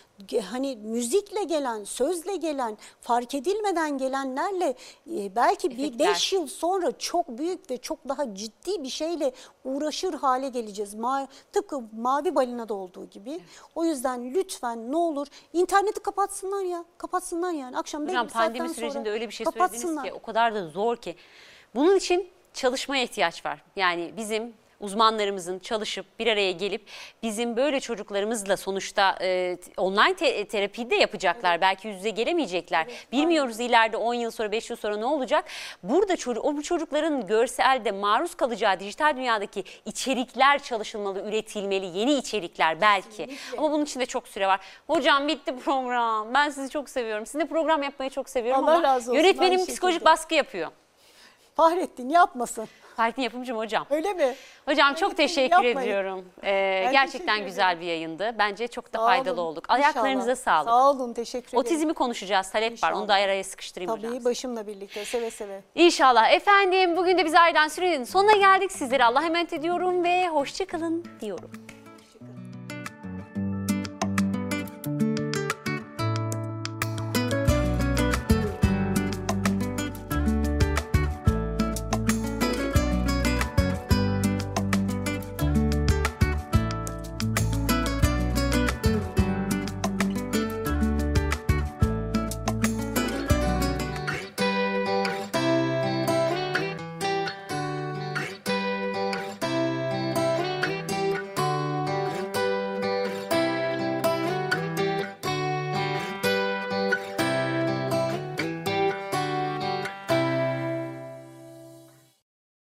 B: hani müzikle gelen, sözle gelen, fark edilmeden gelenlerle e, belki bir
A: Efektler.
B: beş yıl sonra çok büyük ve çok daha ciddi bir şeyle uğraşır hale geleceğiz. Ma tıpkı mavi balinada olduğu gibi. O yüzden lütfen ne olur interneti kapatsınlar ya. Kapatsınlar yani. Akşam
A: Hocam
B: bir
A: pandemi sürecinde öyle bir şey söylediniz ki o kadar da zor ki. Bunun için çalışmaya ihtiyaç var. Yani bizim uzmanlarımızın çalışıp bir araya gelip bizim böyle çocuklarımızla sonuçta e, online te- terapiyi de yapacaklar. Belki yüz yüze gelemeyecekler. Bilmiyoruz ileride 10 yıl sonra 5 yıl sonra ne olacak. Burada o bu çocukların görselde maruz kalacağı dijital dünyadaki içerikler çalışılmalı, üretilmeli. Yeni içerikler belki. Ama bunun için de çok süre var. Hocam bitti program. Ben sizi çok seviyorum. Sizinle program yapmayı çok seviyorum
B: Allah
A: ama
B: razı olsun,
A: yönetmenim
B: aynı
A: psikolojik
B: şekilde.
A: baskı yapıyor.
B: Fahrettin yapmasın.
A: Fahrettin yapımcım hocam.
B: Öyle mi?
A: Hocam çok teşekkür
B: yapmayın.
A: ediyorum. Ee,
B: Ben
A: gerçekten
B: teşekkür
A: güzel bir yayındı. Bence çok da
B: Sağ
A: faydalı
B: olun.
A: olduk. Ayaklarınıza
B: İnşallah.
A: sağlık.
B: Sağ olun teşekkür ederim.
A: Otizmi konuşacağız. Talep var. Onu da araya sıkıştırayım hocam.
B: Tabii başımla birlikte seve seve.
A: İnşallah. Efendim bugün de biz ayrılan sürenin sonuna geldik. Sizlere Allah'a emanet ediyorum ve hoşçakalın diyorum.